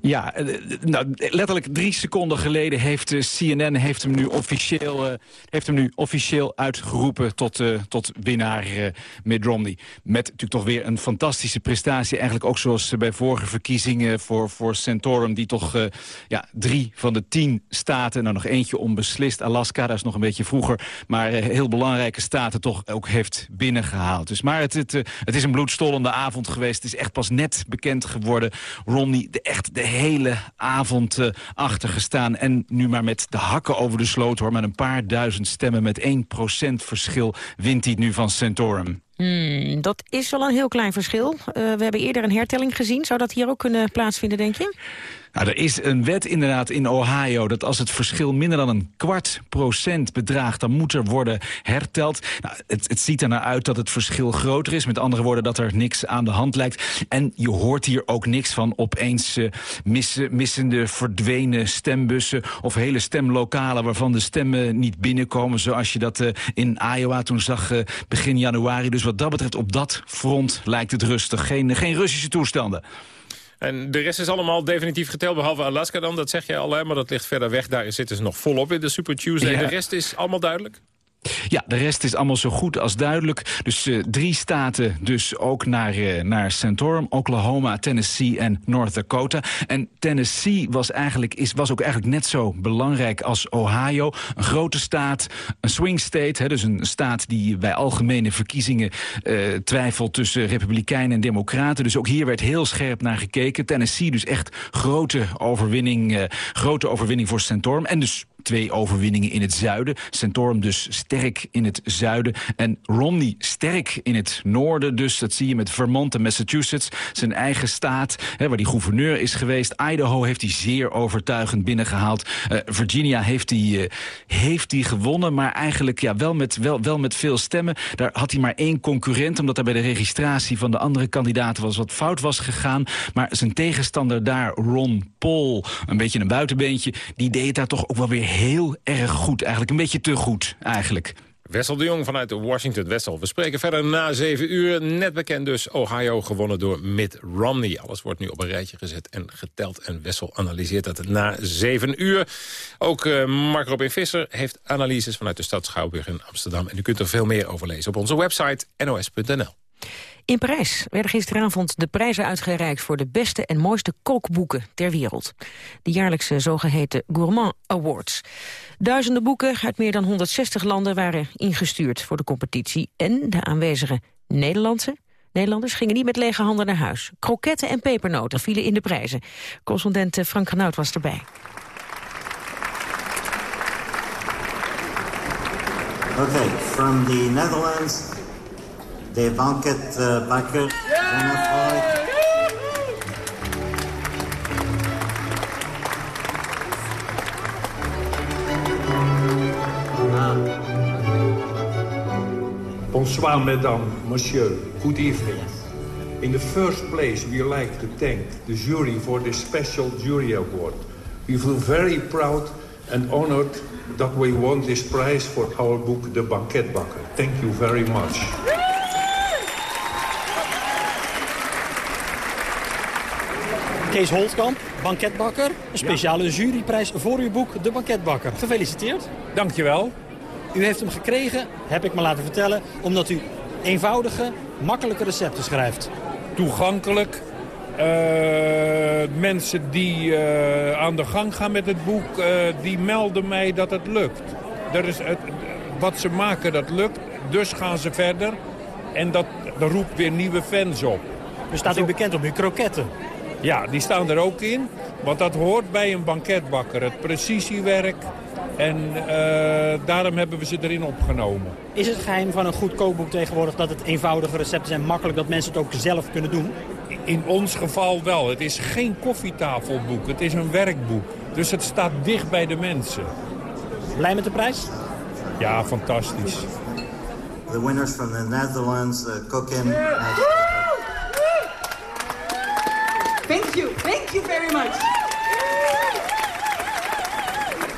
Ja, eh, nou, letterlijk drie seconden geleden heeft uh, CNN heeft hem nu officieel, uh, heeft hem nu officieel uitgeroepen tot, uh, tot winnaar Mitt Romney. Met natuurlijk toch weer een fantastische prestatie. Eigenlijk ook zoals bij vorige verkiezingen voor, voor Santorum... die toch ja, drie van de tien staten, nou nog eentje onbeslist. Alaska, dat is nog een beetje vroeger. Maar heel belangrijke staten toch ook heeft binnengehaald. Dus, maar het, het, het is een bloedstollende avond geweest. Het is echt pas net bekend geworden. Romney, echt de hele avond uh, achtergestaan. En nu maar met de hakken over de sloot, hoor. Met een paar duizend stemmen, met 1% verschil... wint hij nu van Santorum. Hmm, dat is wel een heel klein verschil. Uh, we hebben eerder een hertelling gezien. Zou dat hier ook kunnen plaatsvinden, denk je? Nou, er is een wet inderdaad in Ohio dat als het verschil minder dan een kwart procent bedraagt, dan moet er worden herteld. Nou, het, het ziet er naar uit dat het verschil groter is. Met andere woorden dat er niks aan de hand lijkt. En je hoort hier ook niks van opeens uh, missen, missende, verdwenen stembussen of hele stemlokalen waarvan de stemmen niet binnenkomen. Zoals je dat uh, in Iowa toen zag begin januari. Dus wat dat betreft op dat front lijkt het rustig. Geen, geen Russische toestanden. En de rest is allemaal definitief geteld, behalve Alaska dan. Dat zeg je al, hè, maar dat ligt verder weg. Daar zitten ze nog volop in de Super Tuesday. Ja. De rest is allemaal duidelijk? Ja, de rest is allemaal zo goed als duidelijk. Dus uh, drie staten dus ook naar, uh, naar. Oklahoma, Tennessee en North Dakota. En Tennessee was, eigenlijk, is, was ook eigenlijk net zo belangrijk als Ohio. Een grote staat, een swing state. Hè, dus een staat die bij algemene verkiezingen uh, twijfelt tussen republikeinen en democraten. Dus ook hier werd heel scherp naar gekeken. Tennessee dus echt grote overwinning, grote overwinning voor. En dus twee overwinningen in het zuiden. Santorum dus sterk in het zuiden. En Romney sterk in het noorden. Dus dat zie je met Vermont en Massachusetts. Zijn eigen staat, hè, waar die gouverneur is geweest. Idaho heeft hij zeer overtuigend binnengehaald. Uh, Virginia heeft hij, uh, heeft hij gewonnen. Maar eigenlijk ja, wel, met, wel, wel met veel stemmen. Daar had hij maar één concurrent. Omdat er bij de registratie van de andere kandidaten was wat fout was gegaan. Maar zijn tegenstander daar, Ron Paul, een beetje een buitenbeentje... die deed daar toch ook wel weer heel erg goed. Eigenlijk een beetje te goed, eigenlijk. Wessel de Jong vanuit Washington. Wessel, we spreken verder na zeven uur. Net bekend dus Ohio gewonnen door Mitt Romney. Alles wordt nu op een rijtje gezet en geteld. En Wessel analyseert dat na zeven uur. Ook uh, Mark Robin Visser heeft analyses vanuit de stad Schouwburg in Amsterdam. En u kunt er veel meer over lezen op onze website nos.nl. In Parijs werden gisteravond de prijzen uitgereikt voor de beste en mooiste kookboeken ter wereld. De jaarlijkse zogeheten Gourmand Awards. Duizenden boeken uit meer dan 160 landen waren ingestuurd voor de competitie. En de aanwezige Nederlandse Nederlanders gingen niet met lege handen naar huis. Kroketten en pepernoten vielen in de prijzen. Correspondent Frank Genout was erbij. Okay, from the Netherlands, de banket uh, bakker. Bonsoir, mesdames, monsieur. Good evening. In the first place, we like to thank the jury for this special jury award. We feel very proud and honored that we won this prize for our book, The Banketbakker. Thank you very much. Kees Holtkamp, banketbakker. Een speciale juryprijs voor uw boek De Banketbakker. Gefeliciteerd. Dankjewel. U heeft hem gekregen, heb ik me laten vertellen, omdat u eenvoudige, makkelijke recepten schrijft. Toegankelijk. Uh, mensen die uh, aan de gang gaan met het boek, uh, die melden mij dat het lukt. Dat is het, wat ze maken, dat lukt. Dus gaan ze verder. En dat, dat roept weer nieuwe fans op. Dus staat u bekend op uw kroketten? Ja, die staan er ook in. Want dat hoort bij een banketbakker. Het precisiewerk. En uh, daarom hebben we ze erin opgenomen. Is het geheim van een goed kookboek tegenwoordig dat het eenvoudige recepten zijn, makkelijk dat mensen het ook zelf kunnen doen? In ons geval wel. Het is geen koffietafelboek, het is een werkboek. Dus het staat dicht bij de mensen. Blij met de prijs? Ja, fantastisch. The winners from the Netherlands, uh, Cookin. Thank you, thank you very much.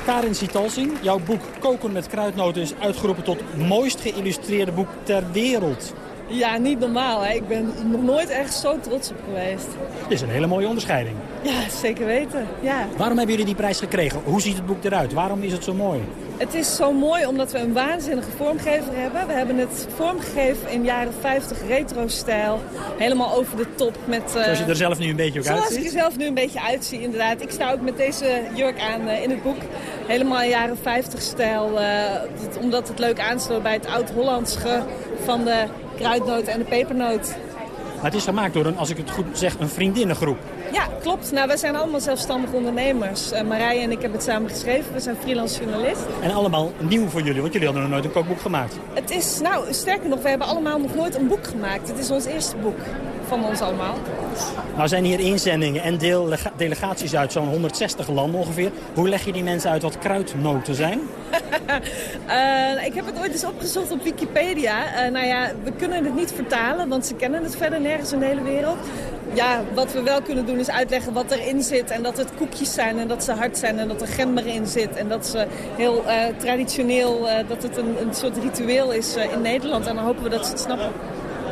Karin Sitalsing, jouw boek Koken met kruidnoten is uitgeroepen tot mooist geïllustreerde boek ter wereld. Ja, niet normaal. Hè. Ik ben nog nooit echt zo trots op geweest. Het is een hele mooie onderscheiding. Ja, zeker weten. Ja. Waarom hebben jullie die prijs gekregen? Hoe ziet het boek eruit? Waarom is het zo mooi? Het is zo mooi omdat we een waanzinnige vormgever hebben. We hebben het vormgegeven in jaren 50 retro-stijl. Helemaal over de top. Met, uh, Zoals je er zelf nu een beetje ook uitziet? Zoals ik er zelf nu een beetje uitzie, inderdaad. Ik sta ook met deze jurk aan uh, in het boek. Helemaal jaren 50-stijl. Uh, omdat het leuk aansloot bij het oud-Hollands van de kruidnoot en de pepernoot. Maar het is gemaakt door een, als ik het goed zeg, een vriendinnengroep. Ja, klopt. Nou, wij zijn allemaal zelfstandige ondernemers. Uh, Marije en ik hebben het samen geschreven. We zijn freelance journalist. En allemaal nieuw voor jullie, want jullie hadden nog nooit een kookboek gemaakt. Het is, nou, sterker nog, we hebben allemaal nog nooit een boek gemaakt. Het is ons eerste boek van ons allemaal. Nou zijn hier inzendingen en delegaties uit zo'n 160 landen ongeveer. Hoe leg je die mensen uit wat kruidnoten zijn? uh, ik heb het ooit eens opgezocht op Wikipedia. Uh, nou ja, we kunnen het niet vertalen, want ze kennen het verder nergens in de hele wereld. Ja, wat we wel kunnen doen is uitleggen wat erin zit. En dat het koekjes zijn en dat ze hard zijn en dat er gember in zit. En dat ze heel uh, traditioneel, dat het een, een soort ritueel is in Nederland. En dan hopen we dat ze het snappen.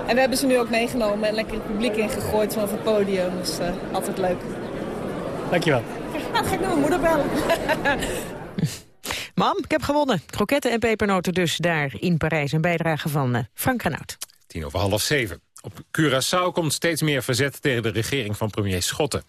En we hebben ze nu ook meegenomen en lekker het publiek ingegooid vanaf het podium. Dus uh, altijd leuk. Dankjewel. Nou, dan ga ik naar mijn moeder bellen. Mam, ik heb gewonnen. Kroketten en pepernoten dus daar in Parijs. Een bijdrage van uh, Frank Renaud. Tien over half zeven. Op Curaçao komt steeds meer verzet tegen de regering van premier Schotten.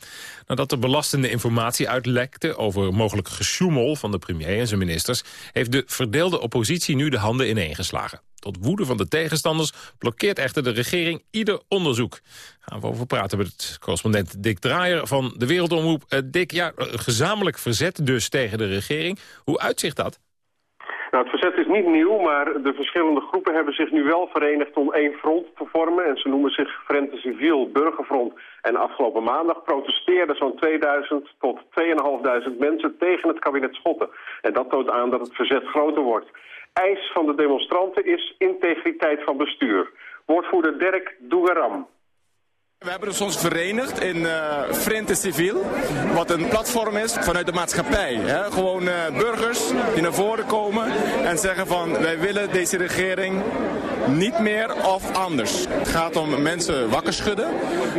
Nadat er belastende informatie uitlekte over mogelijk gesjoemel van de premier en zijn ministers... heeft de verdeelde oppositie nu de handen ineengeslagen. Tot woede van de tegenstanders blokkeert echter de regering ieder onderzoek. Gaan we over praten met correspondent Dick Draaier van de Wereldomroep. Uh, Dick, ja, gezamenlijk verzet dus tegen de regering. Hoe uitzicht dat? Nou, het verzet is niet nieuw, maar de verschillende groepen hebben zich nu wel verenigd om één front te vormen. En ze noemen zich Frente Civiel Burgerfront. En afgelopen maandag protesteerden zo'n 2000 tot 2500 mensen tegen het kabinet Schotten. En dat toont aan dat het verzet groter wordt. Eis van de demonstranten is integriteit van bestuur. Woordvoerder Dirk Dougaram. We hebben ons verenigd in uh, Frente Civiel, wat een platform is vanuit de maatschappij. Hè? Gewoon uh, burgers die naar voren komen en zeggen van wij willen deze regering niet meer of anders. Het gaat om mensen wakker schudden,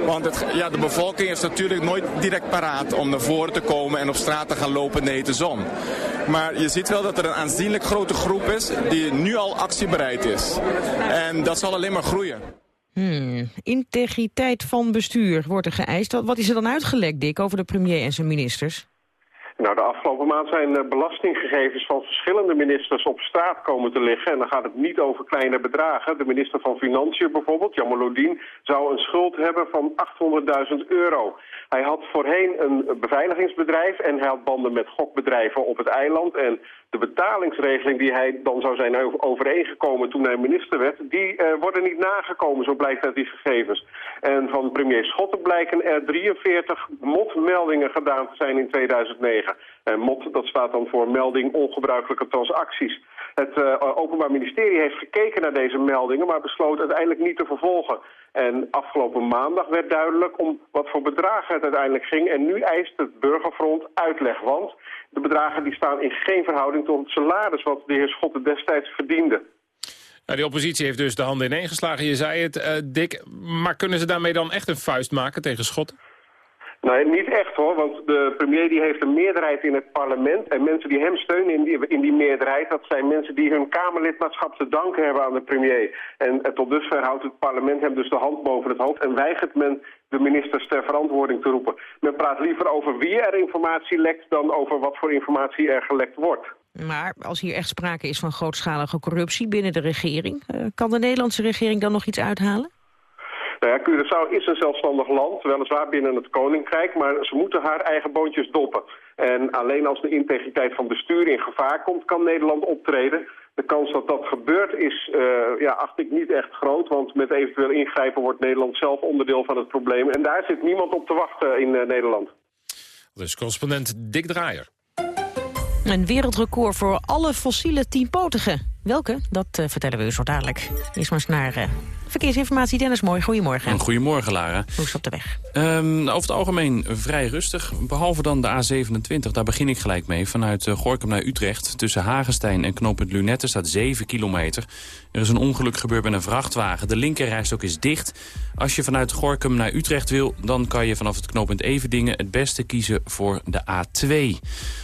want het, ja, de bevolking is natuurlijk nooit direct paraat om naar voren te komen en op straat te gaan lopen nee de zon. Maar je ziet wel dat er een aanzienlijk grote groep is die nu al actiebereid is. En dat zal alleen maar groeien. Hmm. Integriteit van bestuur wordt er geëist. Wat is er dan uitgelekt, Dick, over de premier en zijn ministers? Nou, de afgelopen maand zijn belastinggegevens van verschillende ministers op straat komen te liggen. En dan gaat het niet over kleine bedragen. De minister van Financiën bijvoorbeeld, Jan Molodien, zou een schuld hebben van 800.000 euro. Hij had voorheen een beveiligingsbedrijf en hij had banden met gokbedrijven op het eiland. En de betalingsregeling die hij dan zou zijn overeengekomen toen hij minister werd, die uh, worden niet nagekomen, zo blijkt uit die gegevens. En van premier Schotten blijken er 43 motmeldingen gedaan te zijn in 2009. En mot, dat staat dan voor melding ongebruikelijke transacties. Het uh, Openbaar Ministerie heeft gekeken naar deze meldingen, maar besloot uiteindelijk niet te vervolgen. En afgelopen maandag werd duidelijk om wat voor bedragen het uiteindelijk ging. En nu eist het Burgerfront uitleg, want de bedragen die staan in geen verhouding tot het salaris wat de heer Schotten destijds verdiende. Nou, de oppositie heeft dus de handen ineengeslagen, je zei het, uh, Dick. Maar kunnen ze daarmee dan echt een vuist maken tegen Schotten? Nee, niet echt hoor, want de premier die heeft een meerderheid in het parlement. En mensen die hem steunen in die, meerderheid, dat zijn mensen die hun Kamerlidmaatschap te danken hebben aan de premier. En, en tot dusver houdt het parlement hem dus de hand boven het hoofd en weigert men de ministers ter verantwoording te roepen. Men praat liever over wie er informatie lekt dan over wat voor informatie er gelekt wordt. Maar als hier echt sprake is van grootschalige corruptie binnen de regering... Uh, kan de Nederlandse regering dan nog iets uithalen? Nou ja, Curaçao is een zelfstandig land, weliswaar binnen het Koninkrijk, maar ze moeten haar eigen boontjes doppen. En alleen als de integriteit van bestuur in gevaar komt, kan Nederland optreden. De kans dat dat gebeurt is, uh, ja, acht ik niet echt groot, want met eventueel ingrijpen wordt Nederland zelf onderdeel van het probleem. En daar zit niemand op te wachten in uh, Nederland. Dus correspondent Dick Draaier. Een wereldrecord voor alle fossiele tienpotigen. Welke? Dat uh, vertellen we u zo dadelijk. Eerst maar eens naar Verkeersinformatie, Dennis Mooi. Goedemorgen. Goedemorgen, Lara. Hoe is het op de weg? Um, over het algemeen vrij rustig. Behalve dan de A27, daar begin ik gelijk mee. Vanuit uh, Gorkum naar Utrecht. Tussen Hagenstein en knooppunt Lunette staat 7 kilometer. Er is een ongeluk gebeurd met een vrachtwagen. De linkerrijstok is dicht. Als je vanuit Gorkum naar Utrecht wil... dan kan je vanaf het knooppunt Everdingen het beste kiezen voor de A2.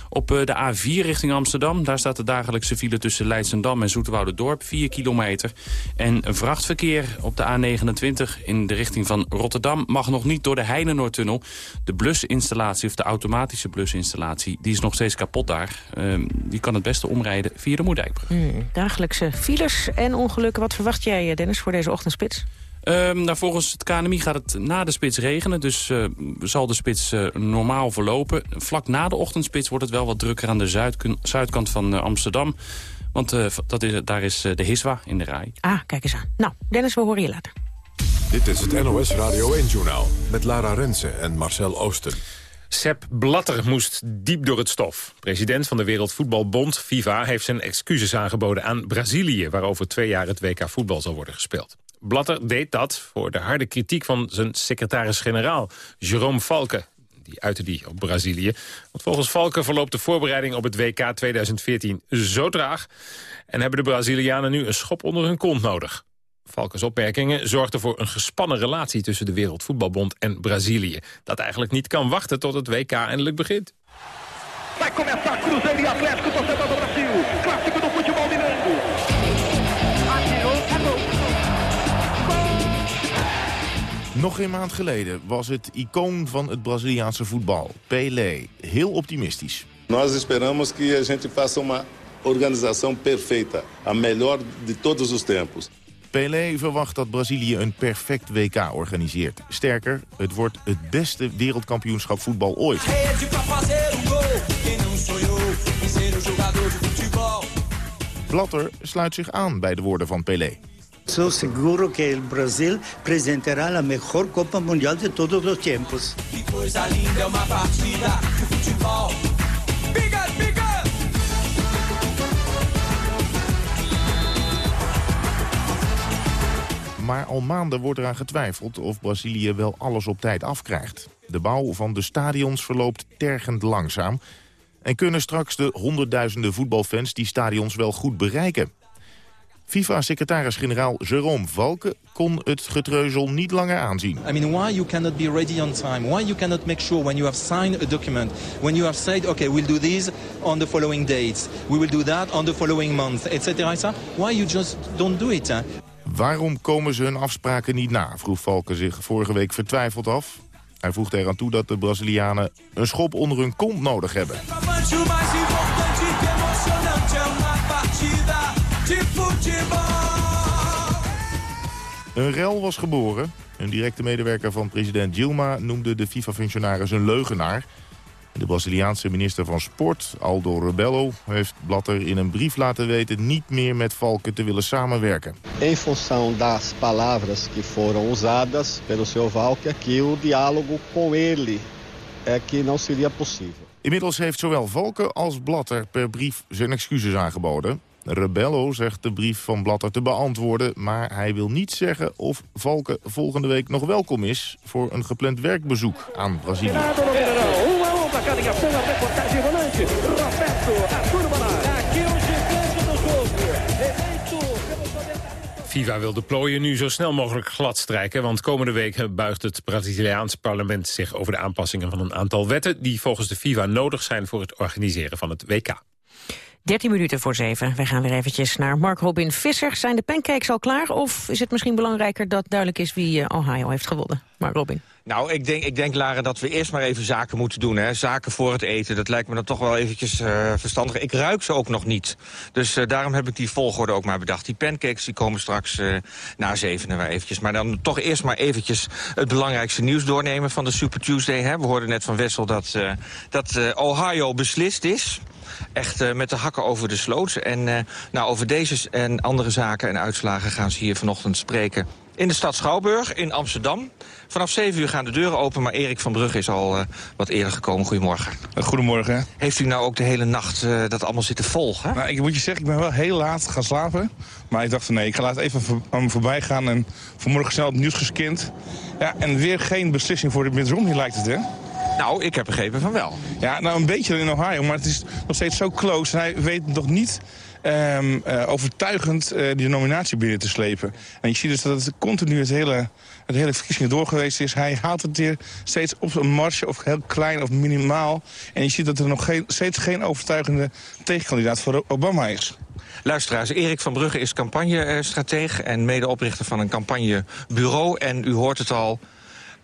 Op eh, de A4 richting Amsterdam, daar staat de dagelijkse file tussen Leidsendam en Dorp 4 kilometer. En vrachtverkeer op de A29 in de richting van Rotterdam mag nog niet door de Heinenoordtunnel. De blusinstallatie of de automatische blusinstallatie, die is nog steeds kapot daar. Uh, die kan het beste omrijden via de Moerdijkbrug. Hmm, dagelijkse files en ongelukken. Wat verwacht jij, eh, Dennis, voor deze ochtendspits? Um, nou, volgens het KNMI gaat het na de spits regenen. Dus uh, zal de spits uh, normaal verlopen. Vlak na de ochtendspits wordt het wel wat drukker aan de zuid zuidkant van uh, Amsterdam. Want dat is, daar is de Hiswa in de rij. Ah, kijk eens aan. Nou, Dennis, we horen je later. Dit is het NOS Radio 1-journaal met Lara Rensen en Marcel Oosten. Sepp Blatter moest diep door het stof. President van de Wereldvoetbalbond, FIFA, heeft zijn excuses aangeboden aan Brazilië... waar over twee jaar het WK voetbal zal worden gespeeld. Blatter deed dat voor de harde kritiek van zijn secretaris-generaal, Jerome Valke. Die uitte die op Brazilië. Want volgens Valke verloopt de voorbereiding op het WK 2014 zo traag... en hebben de Brazilianen nu een schop onder hun kont nodig. Valkens opmerkingen zorgden voor een gespannen relatie tussen de Wereldvoetbalbond en Brazilië. Dat eigenlijk niet kan wachten tot het WK eindelijk begint. Vai começar Cruzeiro e Atlético, torcedor do Brasil. Clássico do futebol mineiro. Nog geen maand geleden was het icoon van het Braziliaanse voetbal, Pelé, heel optimistisch. Nós esperamos que a gente faça uma organização perfeita, a melhor de todos os tempos. Pelé verwacht dat Brazilië een perfect WK organiseert. Sterker, het wordt het beste wereldkampioenschap voetbal ooit. Blatter sluit zich aan bij de woorden van Pelé. Soy seguro que el Brasil presentará la mejor Copa Mundial de todos los tiempos. Maar al maanden wordt eraan getwijfeld of Brazilië wel alles op tijd afkrijgt. De bouw van de stadions verloopt tergend langzaam. En kunnen straks de honderdduizenden voetbalfans die stadions wel goed bereiken. FIFA-secretaris-generaal Jerome Valken kon het getreuzel niet langer aanzien. I mean, why you cannot be ready on time? Why you cannot make sure when you have signed a document, when you have said, okay, we'll do this on the following dates, we will do that on the following month, etc. Why you just don't do it? Waarom komen ze hun afspraken niet na, vroeg Valken zich vorige week vertwijfeld af. Hij voegde eraan toe dat de Brazilianen een schop onder hun kont nodig hebben. Een rel was geboren. Een directe medewerker van president Dilma noemde de FIFA-functionaris een leugenaar. De Braziliaanse minister van Sport, Aldo Rebello, heeft Blatter in een brief laten weten niet meer met Valken te willen samenwerken. In função das palavras que foram usadas pelo seu Valken, que o diálogo com ele é que não seria possível. Inmiddels heeft zowel Valken als Blatter per brief zijn excuses aangeboden. Rebello zegt de brief van Blatter te beantwoorden... maar hij wil niet zeggen of Valken volgende week nog welkom is... voor een gepland werkbezoek aan Brazilië. FIFA wil de plooien nu zo snel mogelijk gladstrijken... want komende week buigt het Braziliaans parlement zich over de aanpassingen van een aantal wetten... die volgens de FIFA nodig zijn voor het organiseren van het WK. 13 minuten voor 7. We gaan weer eventjes naar Mark Robin Visser. Zijn de pancakes al klaar of is het misschien belangrijker dat duidelijk is wie eh, Ohio heeft gewonnen? Mark Robin. Nou, ik denk, ik denk, Lara, dat we eerst maar even zaken moeten doen. Hè? Zaken voor het eten, dat lijkt me dan toch wel eventjes uh, verstandig. Ik ruik ze ook nog niet. Dus uh, daarom heb ik die volgorde ook maar bedacht. Die pancakes die komen straks uh, na zevenen weer eventjes. Maar dan toch eerst maar eventjes het belangrijkste nieuws doornemen van de Super Tuesday. Hè? We hoorden net van Wessel dat, dat Ohio beslist is echt met de hakken over de sloot. En nou, over deze en andere zaken en uitslagen gaan ze hier vanochtend spreken in de stad Schouwburg in Amsterdam. Vanaf 7 uur gaan de deuren open, maar Erik van Brugge is al uh, wat eerder gekomen. Goedemorgen. Goedemorgen. Heeft u nou ook de hele nacht uh, dat allemaal zitten volgen? Nou, ik moet je zeggen, ik ben wel heel laat gaan slapen. Maar ik dacht van nee, ik ga laat even voor, aan me voorbij gaan. En vanmorgen snel het nieuws gescand. Ja, en weer geen beslissing voor de Mitt Romney lijkt het, hè? Nou, ik heb begrepen van wel. Ja, nou een beetje in Ohio, maar het is nog steeds zo close. En hij weet nog niet um, uh, overtuigend uh, die nominatie binnen te slepen. En je ziet dus dat het continu het hele, het hele verkiezingen door geweest is. Hij haalt het weer steeds op een marge, of heel klein of minimaal. En je ziet dat er nog geen, steeds geen overtuigende tegenkandidaat voor Obama is. Luisteraars, Erik van Brugge is campagnestratege en medeoprichter van een campagnebureau. En u hoort het al,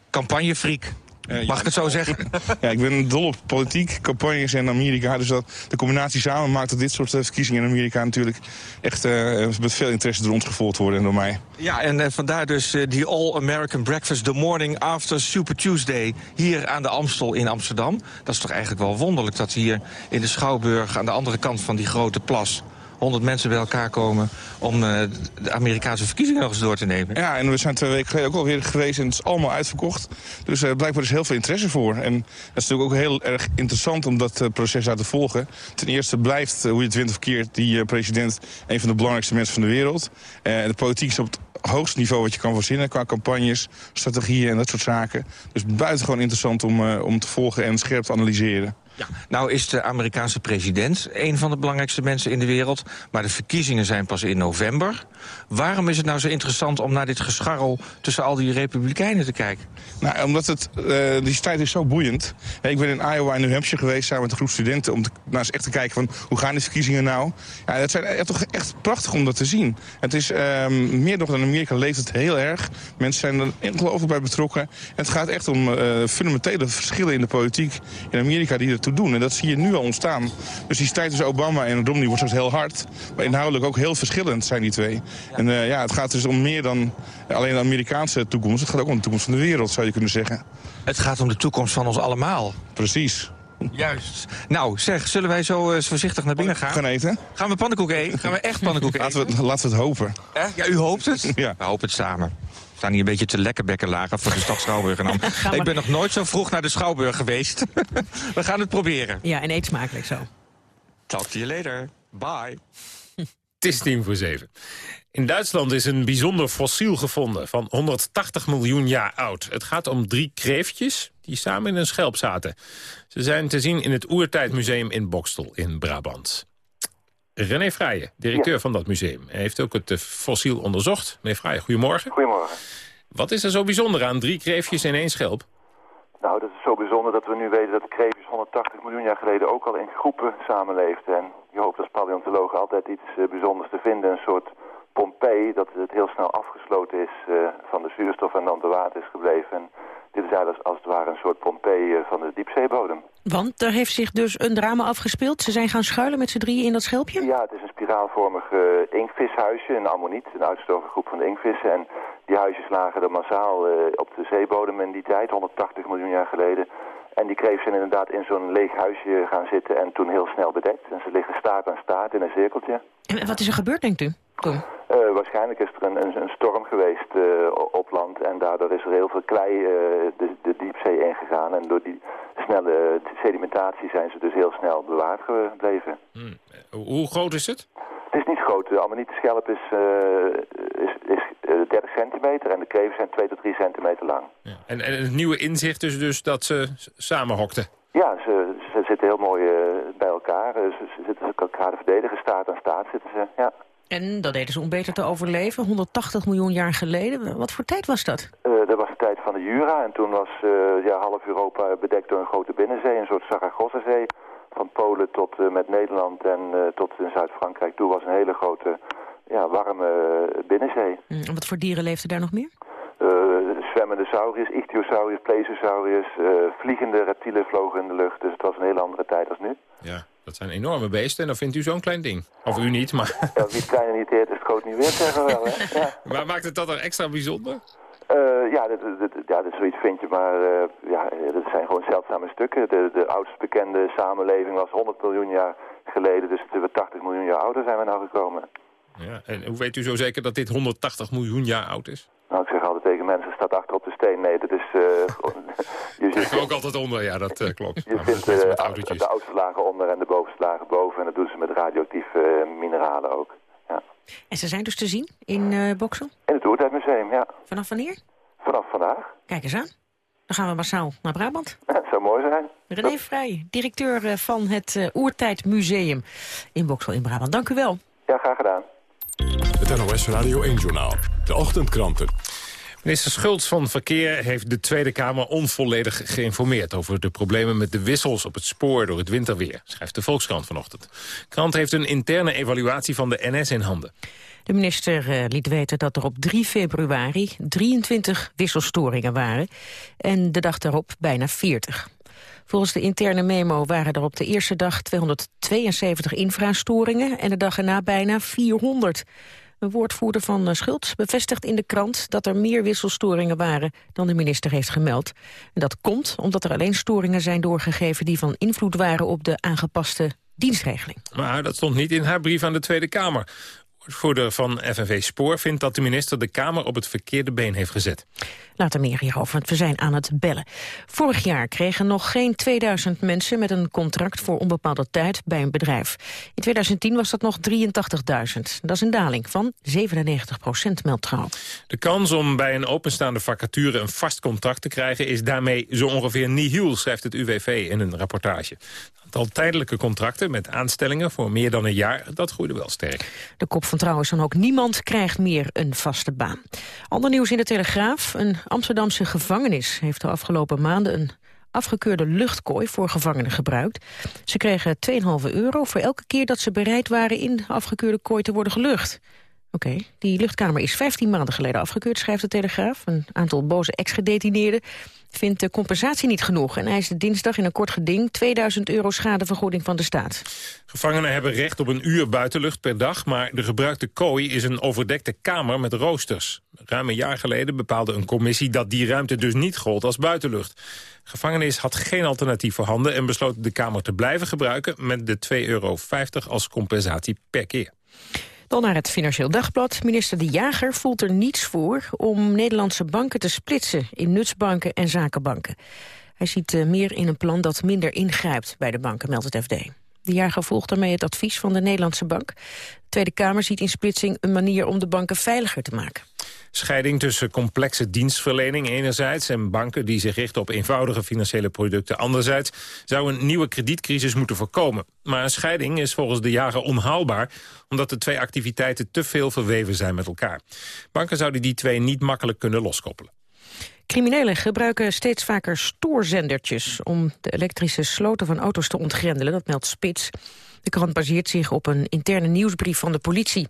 campagnefriek. Uh, Mag ik het zo zeggen? Ja, ik ben dol op politiek, campagnes in Amerika. Dus dat de combinatie samen maakt dat dit soort uh, verkiezingen in Amerika natuurlijk echt uh, met veel interesse door ons gevolgd worden door mij. Ja, en vandaar dus die All-American Breakfast, the morning after Super Tuesday, hier aan de Amstel in Amsterdam. Dat is toch eigenlijk wel wonderlijk dat hier in de Schouwburg aan de andere kant van die grote plas 100 mensen bij elkaar komen om uh, de Amerikaanse verkiezingen nog eens door te nemen. Ja, en we zijn twee weken geleden ook alweer geweest en het is allemaal uitverkocht. Dus uh, blijkbaar is heel veel interesse voor. En dat is natuurlijk ook heel erg interessant om dat uh, proces uit te volgen. Ten eerste blijft, hoe je het wint of keert, die president een van de belangrijkste mensen van de wereld. de politiek is op het hoogste niveau wat je kan verzinnen qua campagnes, strategieën en dat soort zaken. Dus buitengewoon interessant om, om te volgen en scherp te analyseren. Nou is de Amerikaanse president een van de belangrijkste mensen in de wereld. Maar de verkiezingen zijn pas in november. Waarom is het nou zo interessant om naar dit gescharrel tussen al die republikeinen te kijken? Nou, omdat het, uh, die strijd is zo boeiend. Ik ben in Iowa en New Hampshire geweest samen met een groep studenten... om te, eens echt te kijken van hoe gaan die verkiezingen nou. Ja, het zijn echt, toch echt prachtig om dat te zien. Het is um, meer nog dan Amerika leeft het heel erg. Mensen zijn er ongelooflijk bij betrokken. En het gaat echt om uh, fundamentele verschillen in de politiek in Amerika... die ertoe doen. En dat zie je nu al ontstaan. Dus die strijd tussen Obama en Romney wordt straks heel hard. Maar inhoudelijk ook heel verschillend zijn die twee. En uh, ja, het gaat dus om meer dan alleen de Amerikaanse toekomst. Het gaat ook om de toekomst van de wereld, zou je kunnen zeggen. Het gaat om de toekomst van ons allemaal. Precies. Juist. Nou, zeg, zullen wij zo eens voorzichtig naar binnen gaan? Gaan eten? Gaan we pannenkoeken eten? Gaan we echt pannenkoeken eten? Laten we, laten we het hopen. Eh? Ja, u hoopt het? Ja. We hopen het samen. We staan hier een beetje te lekkerbekken lagen voor de stad Schouwburg. Ik ben nog nooit zo vroeg naar de Schouwburg geweest. we gaan het proberen. Ja, en eet smakelijk zo. Talk to you later. Bye. Het is tien voor zeven. In Duitsland is een bijzonder fossiel gevonden van 180 miljoen jaar oud. Het gaat om drie kreeftjes die samen in een schelp zaten. Ze zijn te zien in het Oertijdmuseum in Bokstel in Brabant. René Vrijen, directeur van dat museum, heeft ook het fossiel onderzocht. Meneer Vrijen, goedemorgen. Goedemorgen. Wat is er zo bijzonder aan drie kreeftjes in één schelp? Nou, dat is zo bijzonder dat we nu weten dat de kreeftjes 180 miljoen jaar geleden ook al in groepen samenleefden. En je hoopt als paleontoloog altijd iets uh, bijzonders te vinden, een soort Pompeii, dat het heel snel afgesloten is uh, van de zuurstof en dan te water is gebleven. En dit is eigenlijk als het ware een soort Pompeii uh, van de diepzeebodem. Want er heeft zich dus een drama afgespeeld. Ze zijn gaan schuilen met z'n drieën in dat schelpje? Ja, het is een spiraalvormig uh, inkvishuisje, een ammoniet, een uitgestorven groep van de inkvissen. En die huisjes lagen er massaal op de zeebodem in die tijd, 180 miljoen jaar geleden. En die kreeft zijn inderdaad in zo'n leeg huisje gaan zitten en toen heel snel bedekt. En ze liggen staart aan staart in een cirkeltje. En wat is er gebeurd, denkt u? Toen? Uh, waarschijnlijk is er een, een, een storm geweest uh, op land en daardoor is er heel veel klei uh, de, de, diepzee ingegaan. En door die snelle sedimentatie zijn ze dus heel snel bewaard gebleven. Hmm. Hoe groot is het? Het is niet groot. De ammonietschelp is, is, is 30 centimeter en de kreven zijn 2 tot 3 centimeter lang. Ja. En, en het nieuwe inzicht is dus dat ze samenhokten? Ja, ze, ze zitten heel mooi bij elkaar. Ze, ze zitten elkaar te verdedigen, staat aan staat zitten ze, ja. En dat deden ze om beter te overleven, 180 miljoen jaar geleden. Wat voor tijd was dat? Uh, dat was de tijd van de Jura en toen was uh, ja, half Europa bedekt door een grote binnenzee, een soort Saragossa-zee. Van Polen tot uh, met Nederland en tot in Zuid-Frankrijk toe was een hele grote, ja, warme binnenzee. Mm, en wat voor dieren leefden daar nog meer? zwemmende sauriërs, ichthyosauriërs, plesiosauriërs, vliegende reptielen vlogen in de lucht. Dus het was een hele andere tijd als nu. Ja. Dat zijn enorme beesten en dan vindt u zo'n klein ding. Of u niet, maar... Ja, wie het klein niet heet, is groot niet weer, zeggen we wel, hè? Ja. Maar maakt het dat er extra bijzonder? Uh, ja, dit, dit, ja, dit zoiets vind je, maar uh, ja, dat zijn gewoon zeldzame stukken. De, de oudst bekende samenleving was 100 miljoen jaar geleden, dus we 80 miljoen jaar ouder zijn we nou gekomen. Ja, en hoe weet u zo zeker dat dit 180 miljoen jaar oud is? Nou, ik mensen staat achter op de steen. Nee, dat is... Uh, je zit ook altijd onder, ja, dat uh, klopt. Je vindt uh, de oudste lagen onder en de bovenste lagen boven. En dat doen ze met radioactieve mineralen ook. Ja. En ze zijn dus te zien in uh, Boksel? In het Oertijdmuseum, ja. Vanaf wanneer? Vanaf vandaag. Kijk eens aan. Dan gaan we massaal naar Brabant. Ja, het zou mooi zijn. René dat... Vrij, directeur van het Oertijdmuseum in Boksel in Brabant. Dank u wel. Ja, graag gedaan. Het NOS Radio 1-journaal. De ochtendkranten. Minister Schultz van Verkeer heeft de Tweede Kamer onvolledig geïnformeerd... over de problemen met de wissels op het spoor door het winterweer, schrijft de Volkskrant vanochtend. De krant heeft een interne evaluatie van de NS in handen. De minister uh, liet weten dat er op 3 februari 23 wisselstoringen waren... en de dag daarop bijna 40. Volgens de interne memo waren er op de eerste dag 272 infrastoringen... en de dag erna bijna 400. Een woordvoerder van eh, Schultz bevestigt in de krant dat er meer wisselstoringen waren dan de minister heeft gemeld. En dat komt omdat er alleen storingen zijn doorgegeven die van invloed waren op de aangepaste dienstregeling. Maar dat stond niet in haar brief aan de Tweede Kamer woordvoerder van FNV Spoor vindt dat de minister de Kamer op het verkeerde been heeft gezet. Later meer hierover, want we zijn aan het bellen. Vorig jaar kregen nog geen 2000 mensen met een contract voor onbepaalde tijd bij een bedrijf. In 2010 was dat nog 83.000. Dat is een daling van 97 procent, meldt trouw. De kans om bij een openstaande vacature een vast contract te krijgen... is daarmee zo ongeveer nihil, schrijft het UWV in een rapportage aantal tijdelijke contracten met aanstellingen voor meer dan een jaar, dat groeide wel sterk. De kop van trouwens dan ook niemand krijgt meer een vaste baan. Ander nieuws in de Telegraaf. Een Amsterdamse gevangenis heeft de afgelopen maanden een afgekeurde luchtkooi voor gevangenen gebruikt. Ze kregen 2,5 euro voor elke keer dat ze bereid waren in de afgekeurde kooi te worden gelucht. Oké, die luchtkamer is 15 maanden geleden afgekeurd, schrijft de Telegraaf. Een aantal boze ex-gedetineerden vindt de compensatie niet genoeg... en eist dinsdag in een kort geding 2000 euro schadevergoeding van de staat. Gevangenen hebben recht op een uur buitenlucht per dag... maar de gebruikte kooi is een overdekte kamer met roosters. Ruim een jaar geleden bepaalde een commissie dat die ruimte dus niet gold als buitenlucht. Gevangenis had geen alternatief voorhanden en besloot de kamer te blijven gebruiken... met de 2,50 euro als compensatie per keer. Dan naar het Financieel Dagblad. Minister De Jager voelt er niets voor om Nederlandse banken te splitsen in nutsbanken en zakenbanken. Hij ziet eh, meer in een plan dat minder ingrijpt bij de banken, meldt het FD. De jager volgt daarmee het advies van de Nederlandse bank. De Tweede Kamer ziet in splitsing een manier om de banken veiliger te maken. Scheiding tussen complexe dienstverlening enerzijds... en banken die zich richten op eenvoudige financiële producten anderzijds... zou een nieuwe kredietcrisis moeten voorkomen. Maar een scheiding is volgens de jager onhaalbaar... omdat de twee activiteiten te veel verweven zijn met elkaar. Banken zouden die twee niet makkelijk kunnen loskoppelen. Criminelen gebruiken steeds vaker stoorzendertjes... om de elektrische sloten van auto's te ontgrendelen, dat meldt Spits. De krant baseert zich op een interne nieuwsbrief van de politie.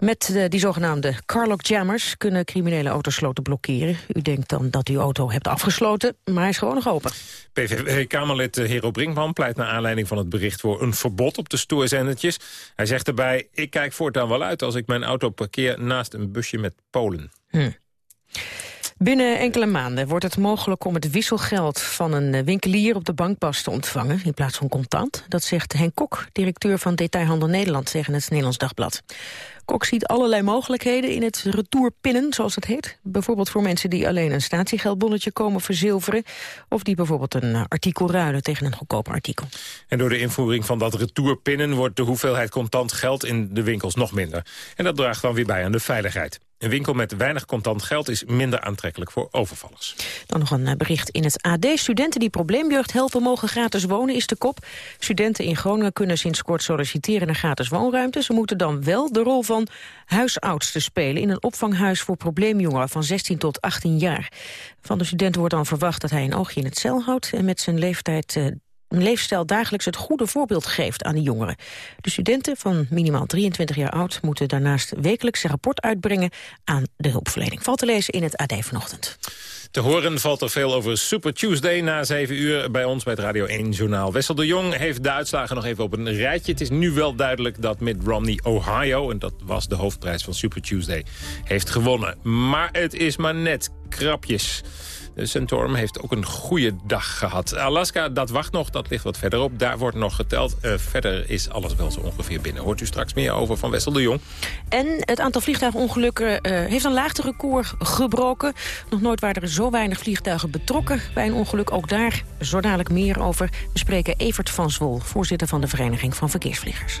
Met de, die zogenaamde carlock jammers kunnen criminele autosloten blokkeren. U denkt dan dat u auto hebt afgesloten, maar hij is gewoon nog open. PVV-Kamerlid eh, Hero Brinkman pleit naar aanleiding van het bericht... voor een verbod op de stoorzendertjes. Hij zegt erbij, ik kijk voortaan wel uit als ik mijn auto parkeer... naast een busje met Polen. Hm. Binnen enkele maanden wordt het mogelijk om het wisselgeld van een winkelier op de bankpas te ontvangen in plaats van contant. Dat zegt Henk Kok, directeur van Detailhandel Nederland tegen het Nederlands Dagblad. Kok ziet allerlei mogelijkheden in het retourpinnen, zoals het heet. Bijvoorbeeld voor mensen die alleen een statiegeldbonnetje komen verzilveren... of die bijvoorbeeld een artikel ruilen tegen een goedkoper artikel. En door de invoering van dat retourpinnen... wordt de hoeveelheid contant geld in de winkels nog minder. En dat draagt dan weer bij aan de veiligheid. Een winkel met weinig contant geld is minder aantrekkelijk voor overvallers. Dan nog een eh, bericht in het AD. Studenten die probleemjeugd helpen mogen gratis wonen is de kop. Studenten in Groningen kunnen sinds kort solliciteren naar gratis woonruimte. Ze moeten dan wel de rol van huisoudste spelen... in een opvanghuis voor probleemjongeren van 16 tot 18 jaar. Van de studenten wordt dan verwacht dat hij een oogje in het cel houdt... en met zijn leeftijd eh, een leefstijl dagelijks het goede voorbeeld geeft aan de jongeren. De studenten van minimaal 23 jaar oud moeten daarnaast wekelijks een rapport uitbrengen aan de hulpverlening. Valt te lezen in het AD vanochtend. Te horen valt er veel over Super Tuesday na 7 uur bij ons bij het Radio 1 Journaal. Wessel de Jong heeft de uitslagen nog even op een rijtje. Het is nu wel duidelijk dat Mitt Romney Ohio, en dat was de hoofdprijs van Super Tuesday, heeft gewonnen. Maar het is maar net krapjes. De Centaurum heeft ook een goede dag gehad. Alaska, dat wacht nog, dat ligt wat verderop. Daar wordt nog geteld. Uh, verder is alles wel zo ongeveer binnen. Hoort u straks meer over van Wessel de Jong. En het aantal vliegtuigongelukken uh, heeft een laagterecord gebroken. Nog nooit waren er zo weinig vliegtuigen betrokken bij een ongeluk. Ook daar zo dadelijk meer over. We spreken Evert van Zwol, voorzitter van de Vereniging van Verkeersvliegers.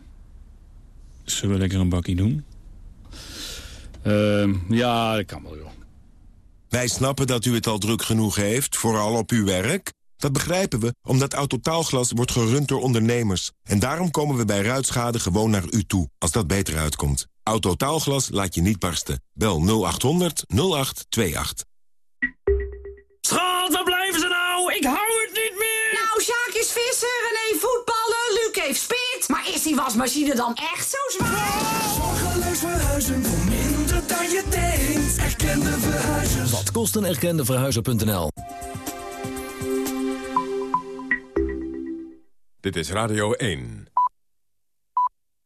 Zullen we lekker een bakkie doen? Uh, ja, dat kan wel, joh. Wij snappen dat u het al druk genoeg heeft, vooral op uw werk. Dat begrijpen we, omdat Autotaalglas wordt gerund door ondernemers. En daarom komen we bij ruitschade gewoon naar u toe, als dat beter uitkomt. Autotaalglas laat je niet barsten. Bel 0800 0828. Schat, waar blijven ze nou? Ik hou het niet meer! Nou, Sjaak is visser, René voetballen, wasmachine dan echt zo zwaar? Zorgeloos verhuizen voor minder dan je denkt. Erkende verhuizers. Wat kost een erkende verhuizer.nl? Dit is Radio 1.